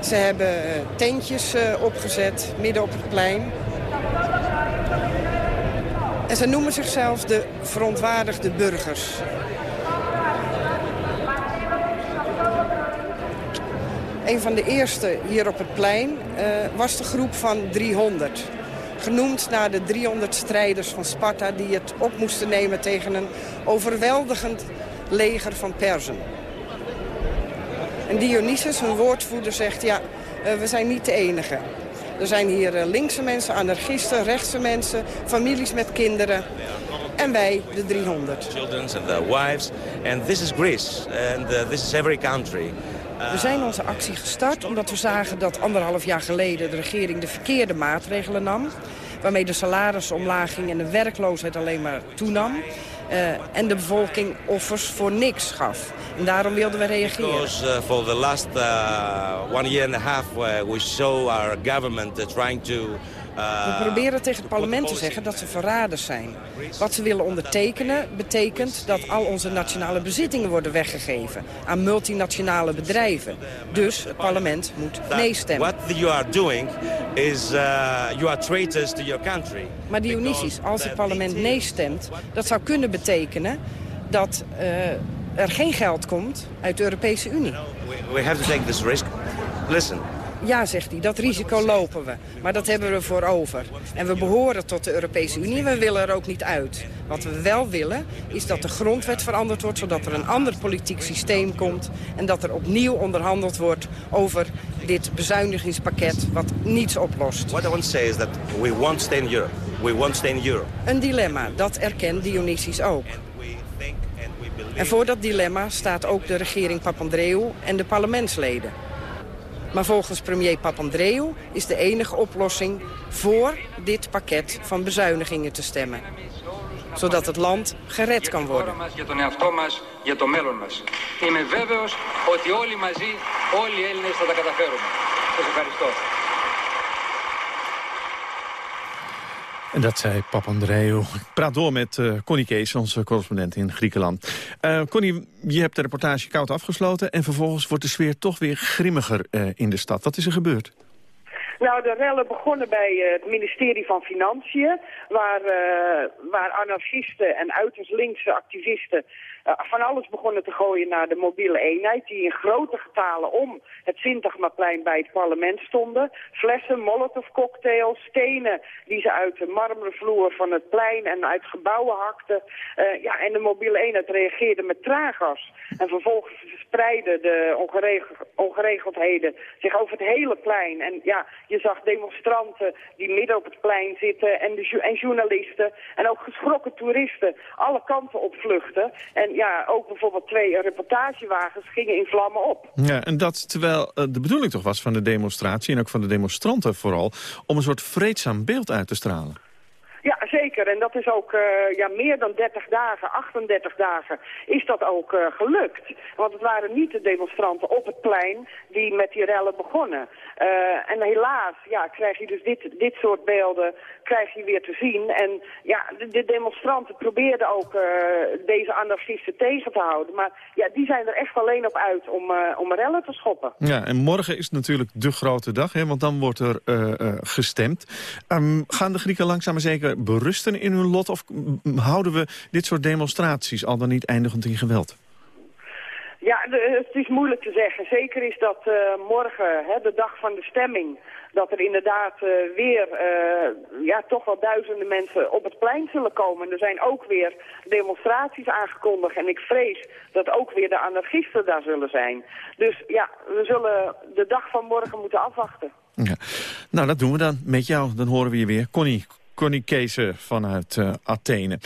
Ze hebben tentjes opgezet midden op het plein... En ze noemen zichzelf de verontwaardigde burgers. Een van de eerste hier op het plein uh, was de groep van 300. Genoemd naar de 300 strijders van Sparta die het op moesten nemen tegen een overweldigend leger van Persen. En Dionysus, hun woordvoerder, zegt ja, uh, we zijn niet de enige. Er zijn hier eh, linkse mensen, anarchisten, rechtse mensen, families met kinderen. En wij, de 300. Children and their wives. And this is Greece. And uh, this is every country. We zijn onze actie gestart omdat we zagen dat anderhalf jaar geleden de regering de verkeerde maatregelen nam. Waarmee de salarisomlaging en de werkloosheid alleen maar toenam. Uh, en de bevolking offers voor niks gaf. En daarom wilden we reageren. Because uh, for the last uh, one year and a half we saw our government trying to we proberen tegen het parlement te zeggen dat ze verraders zijn. Wat ze willen ondertekenen betekent dat al onze nationale bezittingen worden weggegeven aan multinationale bedrijven. Dus het parlement moet nee stemmen. What you are doing is you are traitors to your country. Maar Dionysius, als het parlement nee stemt, dat zou kunnen betekenen dat uh, er geen geld komt uit de Europese Unie. We have to take this risk. Listen, ja, zegt hij, dat risico lopen we. Maar dat hebben we voor over. En we behoren tot de Europese Unie, we willen er ook niet uit. Wat we wel willen, is dat de grondwet veranderd wordt... zodat er een ander politiek systeem komt... en dat er opnieuw onderhandeld wordt over dit bezuinigingspakket... wat niets oplost. What I want to say is that we won't stay in Europe. We won't stay in Europe. Een dilemma, dat erkent Dionysius ook. En voor dat dilemma staat ook de regering Papandreou en de parlementsleden. Maar volgens premier Papandreou is de enige oplossing voor dit pakket van bezuinigingen te stemmen. zodat het land gered kan worden. En dat zei Papandreou. Ik praat door met uh, Connie Kees, onze correspondent in Griekenland. Uh, Connie, je hebt de reportage koud afgesloten... en vervolgens wordt de sfeer toch weer grimmiger uh, in de stad. Wat is er gebeurd? Nou, de rellen begonnen bij het ministerie van Financiën... waar, waar anarchisten en uiterst linkse activisten van alles begonnen te gooien naar de mobiele eenheid... die in grote getalen om het Sintagmaplein bij het parlement stonden. Flessen, molotovcocktails, stenen die ze uit de marmeren vloer van het plein en uit gebouwen hakten. Uh, ja, en de mobiele eenheid reageerde met traaggas. En vervolgens verspreidden de ongeregeldheden zich over het hele plein. En ja, je zag demonstranten die midden op het plein zitten en, de, en journalisten en ook geschrokken toeristen alle kanten opvluchten. En ja, ook bijvoorbeeld twee reportagewagens gingen in vlammen op. Ja, en dat terwijl uh, de bedoeling toch was van de demonstratie... en ook van de demonstranten vooral... om een soort vreedzaam beeld uit te stralen. Zeker. En dat is ook uh, ja, meer dan 30 dagen, 38 dagen, is dat ook uh, gelukt. Want het waren niet de demonstranten op het plein die met die rellen begonnen. Uh, en helaas ja, krijg je dus dit, dit soort beelden krijg je weer te zien. En ja, de, de demonstranten probeerden ook deze anarchisten tegen te houden. Maar ja, die zijn er echt alleen op uit om, om rellen te schoppen. Ja, en morgen is natuurlijk de grote dag, hè, want dan wordt er gestemd. Um, gaan de Grieken langzaam maar zeker berusten in hun lot? Of houden we dit soort demonstraties al dan niet eindigend in geweld? Ja, het is moeilijk te zeggen. Zeker is dat uh, morgen, hè, de dag van de stemming, dat er inderdaad uh, weer uh, ja, toch wel duizenden mensen op het plein zullen komen. Er zijn ook weer demonstraties aangekondigd en ik vrees dat ook weer de anarchisten daar zullen zijn. Dus ja, we zullen de dag van morgen moeten afwachten. Ja. Nou, dat doen we dan met jou. Dan horen we je weer. Connie, Connie Kees vanuit uh, Athene.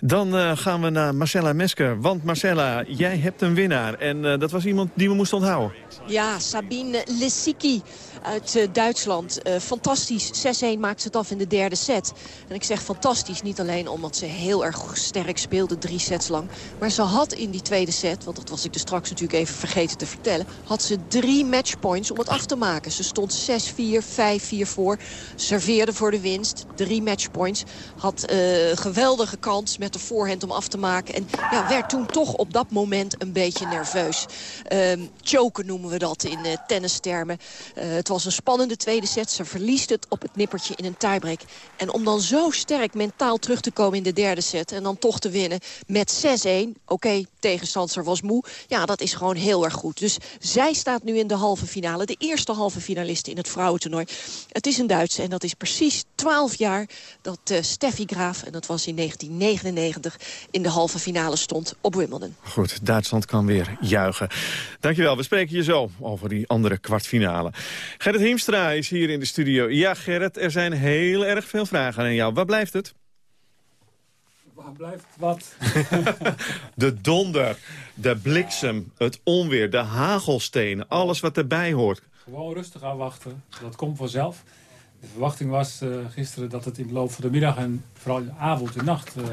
Dan uh, gaan we naar Marcella Mesker. Want Marcella, jij hebt een winnaar. En uh, dat was iemand die we moesten onthouden. Ja, Sabine Lissiki uit Duitsland. Fantastisch. 6-1 maakt ze het af in de derde set. En ik zeg fantastisch niet alleen omdat ze heel erg sterk speelde, drie sets lang. Maar ze had in die tweede set, want dat was ik er straks natuurlijk even vergeten te vertellen... had ze drie matchpoints om het af te maken. Ze stond 6-4, 5-4 voor. Serveerde voor de winst. Drie matchpoints. Had uh, geweldige kans met de voorhand om af te maken. En ja, werd toen toch op dat moment een beetje nerveus. Um, choken noemen we dat in tennistermen. het was een spannende tweede set. Ze verliest het op het nippertje in een tiebreak. En om dan zo sterk mentaal terug te komen in de derde set... en dan toch te winnen met 6-1. Oké, okay, tegenstander was moe. Ja, dat is gewoon heel erg goed. Dus zij staat nu in de halve finale. De eerste halve finaliste in het vrouwentoernooi. Het is een Duitse en dat is precies 12 jaar... dat uh, Steffi Graaf, en dat was in 1999... in de halve finale stond op Wimbledon. Goed, Duitsland kan weer juichen. Dankjewel, we spreken je zo over die andere kwartfinale. Gerrit Hiemstra is hier in de studio. Ja, Gerrit, er zijn heel erg veel vragen aan jou. Waar blijft het? Waar blijft wat? de donder, de bliksem, het onweer, de hagelstenen, alles wat erbij hoort. Gewoon rustig afwachten, dat komt vanzelf. De verwachting was uh, gisteren dat het in de loop van de middag en vooral de avond en nacht uh,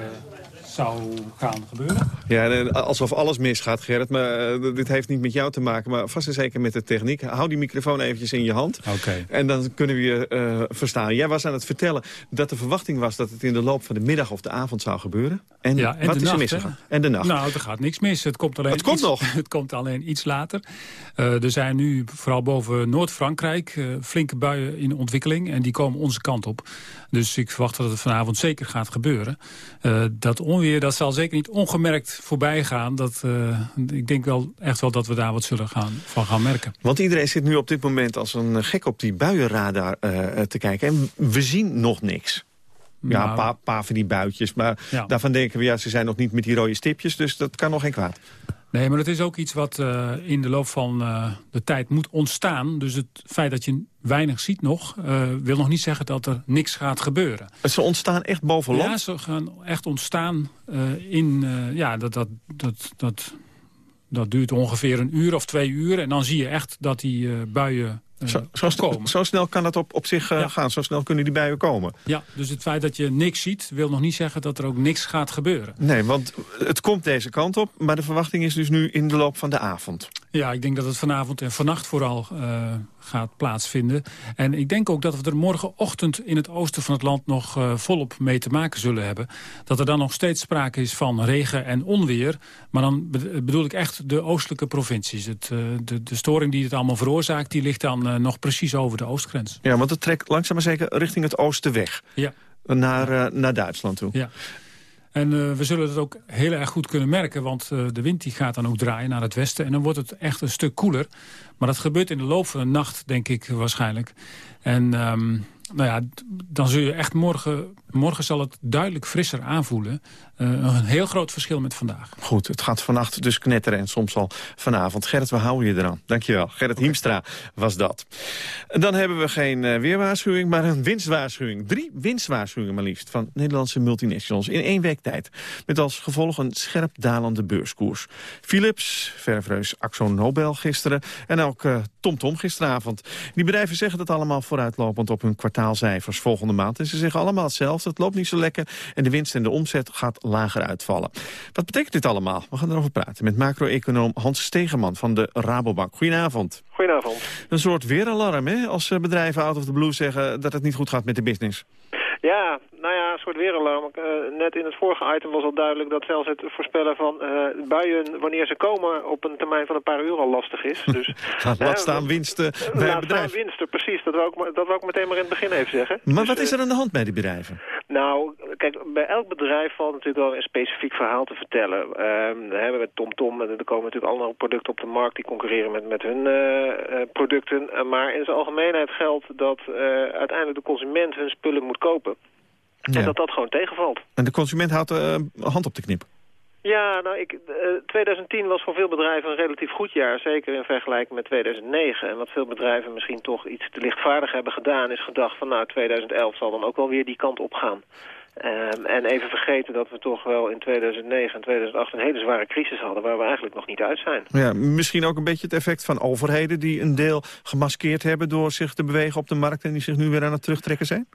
zou gaan gebeuren. Ja, alsof alles misgaat, Gerrit. Maar uh, dit heeft niet met jou te maken, maar vast en zeker met de techniek. Hou die microfoon eventjes in je hand. Oké. En dan kunnen we je uh, verstaan. Jij was aan het vertellen dat de verwachting was dat het in de loop van de middag of de avond zou gebeuren. En, ja, en wat is nacht, er misgegaan? En de nacht. Nou, er gaat niks mis. Het komt alleen, het komt iets, nog. Het komt alleen iets later. Uh, er zijn nu vooral boven Noord-Frankrijk flinke buien in ontwikkeling. En die komen onze kant op. Dus ik verwacht dat het vanavond zeker gaat gebeuren. Dat onweer dat zal zeker niet ongemerkt voorbij gaan. Dat, uh, ik denk wel echt wel dat we daar wat zullen gaan, van gaan merken. Want iedereen zit nu op dit moment als een gek op die buienradar uh, te kijken. En we zien nog niks. Ja, een nou, paar, paar van die buitjes. Maar ja. daarvan denken we, ja, ze zijn nog niet met die rode stipjes. Dus dat kan nog geen kwaad. Nee, maar het is ook iets wat uh, in de loop van uh, de tijd moet ontstaan. Dus het feit dat je weinig ziet nog... Uh, wil nog niet zeggen dat er niks gaat gebeuren. Ze ontstaan echt boven land? Ja, ze gaan echt ontstaan in... ja, dat, dat, dat, dat, dat duurt ongeveer een uur of twee uur. En dan zie je echt dat die buien zo, zo, zo, snel kan dat op, op zich gaan? Zo snel kunnen die bijen komen? Ja, dus het feit dat je niks ziet... wil nog niet zeggen dat er ook niks gaat gebeuren. Nee, want het komt deze kant op. Maar de verwachting is dus nu in de loop van de avond. Ja, ik denk dat het vanavond en vannacht vooral gaat plaatsvinden. En ik denk ook dat we er morgenochtend in het oosten van het land nog uh, volop mee te maken zullen hebben. Dat er dan nog steeds sprake is van regen en onweer. Maar dan bedoel ik echt de oostelijke provincies. Het, uh, de, de storing die het allemaal veroorzaakt, die ligt dan nog precies over de oostgrens. Ja, want het trekt langzaam maar zeker richting het oosten weg. Ja. Naar, naar Duitsland toe. Ja. En uh, we zullen het ook heel erg goed kunnen merken, want uh, de wind die gaat dan ook draaien naar het westen. En dan wordt het echt een stuk koeler. Maar dat gebeurt in de loop van de nacht, denk ik waarschijnlijk. En um, nou ja, dan zul je echt morgen... Morgen zal het duidelijk frisser aanvoelen. Uh, een heel groot verschil met vandaag. Goed, het gaat vannacht dus knetteren en soms al vanavond. Gerrit, we houden je eraan. Dankjewel. Gerrit Hiemstra was dat. Dan hebben we geen uh, weerwaarschuwing, maar een winstwaarschuwing. Drie winstwaarschuwingen maar liefst van Nederlandse multinationals in één week tijd. Met als gevolg een scherp dalende beurskoers. Philips, Vervreus, Axo Nobel gisteren en ook uh, TomTom gisteravond. Die bedrijven zeggen dat allemaal vooruitlopend op hun kwartaalcijfers volgende maand. En ze zeggen allemaal hetzelfde. Het loopt niet zo lekker en de winst en de omzet gaat lager uitvallen. Wat betekent dit allemaal? We gaan erover praten met macro-econoom Hans Stegeman van de Rabobank. Goedenavond. Goedenavond. Een soort weeralarm hè, als eh, bedrijven out of the blue zeggen dat het niet goed gaat met de business. Ja, nou ja, een soort weeralarm. Uh, net in het vorige item was al duidelijk dat zelfs het voorspellen van uh, buien, wanneer ze komen, op een termijn van een paar uur al lastig is. Dus, laat staan winsten bij laat bedrijf. staan winsten, precies. Dat wil, ik, dat wil ik meteen maar in het begin even zeggen. Maar dus, wat is er aan de hand bij die bedrijven? Nou, kijk, bij elk bedrijf valt natuurlijk wel een specifiek verhaal te vertellen. Uh, we hebben met TomTom, en er komen natuurlijk allemaal producten op de markt die concurreren met, met hun producten. maar in zijn algemeenheid geldt dat uiteindelijk de consument hun spullen moet kopen. Ja. En dat dat gewoon tegenvalt. En de consument houdt hand op de knip. Ja, nou, ik, uh, 2010 was voor veel bedrijven een relatief goed jaar. Zeker in vergelijking met 2009. En wat veel bedrijven misschien toch iets te lichtvaardig hebben gedaan... is gedacht van, nou, 2011 zal dan ook wel weer die kant op gaan. Um, en even vergeten dat we toch wel in 2009 en 2008 een hele zware crisis hadden... waar we eigenlijk nog niet uit zijn. Ja, misschien ook een beetje het effect van overheden... die een deel gemaskeerd hebben door zich te bewegen op de markt... en die zich nu weer aan het terugtrekken zijn?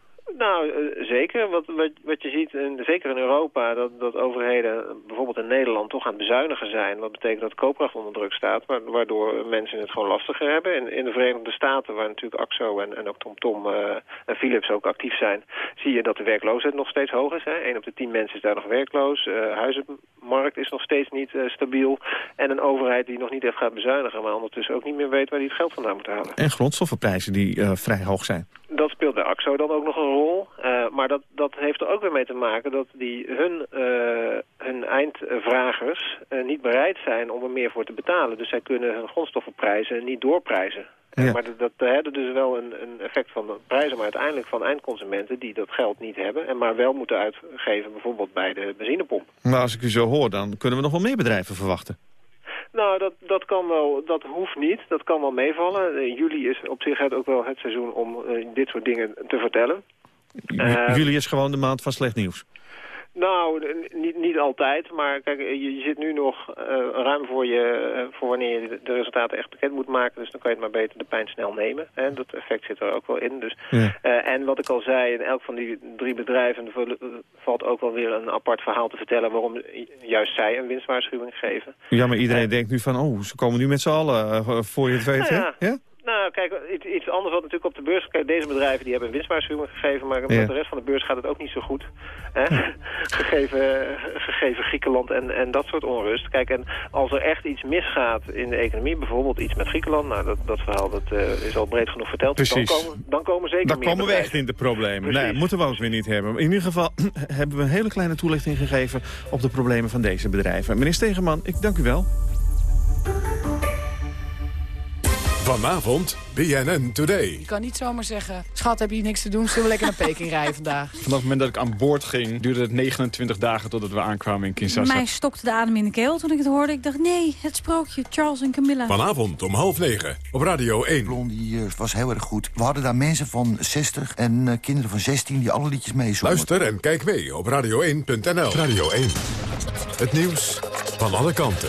Nou, uh, zeker. Wat, wat, wat je ziet, in, zeker in Europa, dat, dat overheden bijvoorbeeld in Nederland toch aan het bezuinigen zijn. Wat betekent dat koopkracht onder druk staat, waardoor mensen het gewoon lastiger hebben. In, in de Verenigde Staten, waar natuurlijk AXO en, en ook TomTom uh, en Philips ook actief zijn, zie je dat de werkloosheid nog steeds hoog is. Hè. 1 op de 10 mensen is daar nog werkloos. Uh, huizenmarkt is nog steeds niet stabiel. En een overheid die nog niet echt gaat bezuinigen, maar ondertussen ook niet meer weet waar die het geld vandaan moet halen. En grondstoffenprijzen die vrij hoog zijn. Dat speelt bij AXO dan ook nog een rol. Uh, maar dat, dat heeft er ook weer mee te maken dat die hun, uh, hun eindvragers uh, niet bereid zijn om er meer voor te betalen. Dus zij kunnen hun grondstoffenprijzen niet doorprijzen. Ja. Maar dat, dat hebben dus wel een, een effect van de prijzen, maar uiteindelijk van eindconsumenten die dat geld niet hebben en maar wel moeten uitgeven bijvoorbeeld bij de benzinepomp. Maar als ik u zo hoor, dan kunnen we nog wel meer bedrijven verwachten. Nou, dat, dat kan wel, dat hoeft niet. Dat kan wel meevallen. In juli is op zich het ook wel het seizoen om uh, dit soort dingen te vertellen. Uh, juli is gewoon de maand van slecht nieuws. Nou, niet, niet altijd, maar kijk, je, zit nu nog uh, ruim voor, je, uh, voor wanneer je de resultaten echt bekend moet maken. Dus dan kan je het maar beter de pijn snel nemen. Hè? Dat effect zit er ook wel in. Dus, ja. uh, en wat ik al zei, in elk van die drie bedrijven valt ook wel weer een apart verhaal te vertellen... waarom juist zij een winstwaarschuwing geven. Ja, maar iedereen denkt nu van, oh, ze komen nu met z'n allen voor je het weet, nou ja. hè? Ja? Nou, kijk, iets, anders wat natuurlijk op de beurs... Kijk, deze bedrijven die hebben een winstwaarschuwing gegeven... maar met ja. de rest van de beurs gaat het ook niet zo goed. Hè? gegeven, gegeven Griekenland en, en dat soort onrust. Kijk, en als er echt iets misgaat in de economie... bijvoorbeeld iets met Griekenland... nou, dat, dat verhaal dat, uh, is al breed genoeg verteld. Precies. Dan komen, dan komen zeker Dan meer komen we echt in de problemen. Nee, moeten we ook weer niet hebben. In ieder geval hebben we een hele kleine toelichting gegeven... op de problemen van deze bedrijven. Meneer Stegeman, ik dank u wel. Vanavond BNN Today. Je kan niet zomaar zeggen, schat heb je niks te doen, zullen we lekker naar Peking rijden vandaag. Vanaf het moment dat ik aan boord ging, duurde het 29 dagen totdat we aankwamen in Kinshasa. Mij stokte de adem in de keel toen ik het hoorde. Ik dacht, nee, het sprookje, Charles en Camilla. Vanavond om half negen op Radio 1. Blondie uh, was heel erg goed. We hadden daar mensen van 60 en uh, kinderen van 16 die alle liedjes meezongen. Luister en kijk mee op radio1.nl. Radio 1, het nieuws van alle kanten.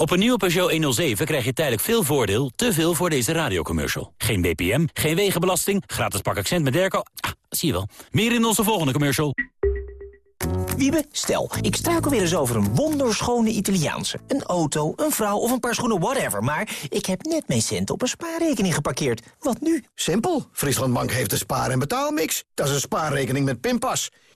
Op een nieuwe Peugeot 107 krijg je tijdelijk veel voordeel, te veel voor deze radiocommercial. Geen BPM, geen wegenbelasting, gratis pak accent met Derco. Ah, zie je wel. Meer in onze volgende commercial. Wiebe, stel, ik struikel weer eens over een wonderschone Italiaanse. Een auto, een vrouw of een paar schoenen, whatever. Maar ik heb net mijn centen op een spaarrekening geparkeerd. Wat nu? Simpel. Frieslandbank heeft een spaar- en betaalmix. Dat is een spaarrekening met pinpas.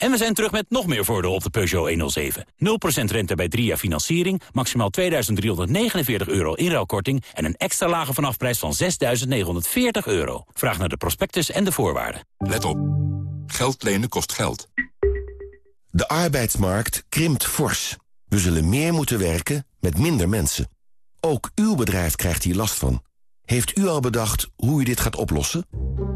En we zijn terug met nog meer voordeel op de Peugeot 107. 0% rente bij 3 jaar financiering, maximaal 2.349 euro inruilkorting... en een extra lage vanafprijs van 6.940 euro. Vraag naar de prospectus en de voorwaarden. Let op. Geld lenen kost geld. De arbeidsmarkt krimpt fors. We zullen meer moeten werken met minder mensen. Ook uw bedrijf krijgt hier last van. Heeft u al bedacht hoe u dit gaat oplossen?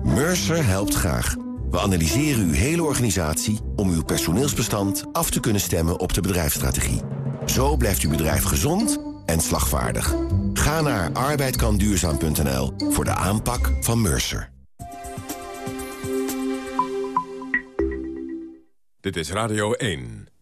Mercer helpt graag. We analyseren uw hele organisatie om uw personeelsbestand af te kunnen stemmen op de bedrijfsstrategie. Zo blijft uw bedrijf gezond en slagvaardig. Ga naar arbeidkanduurzaam.nl voor de aanpak van Mercer. Dit is Radio 1.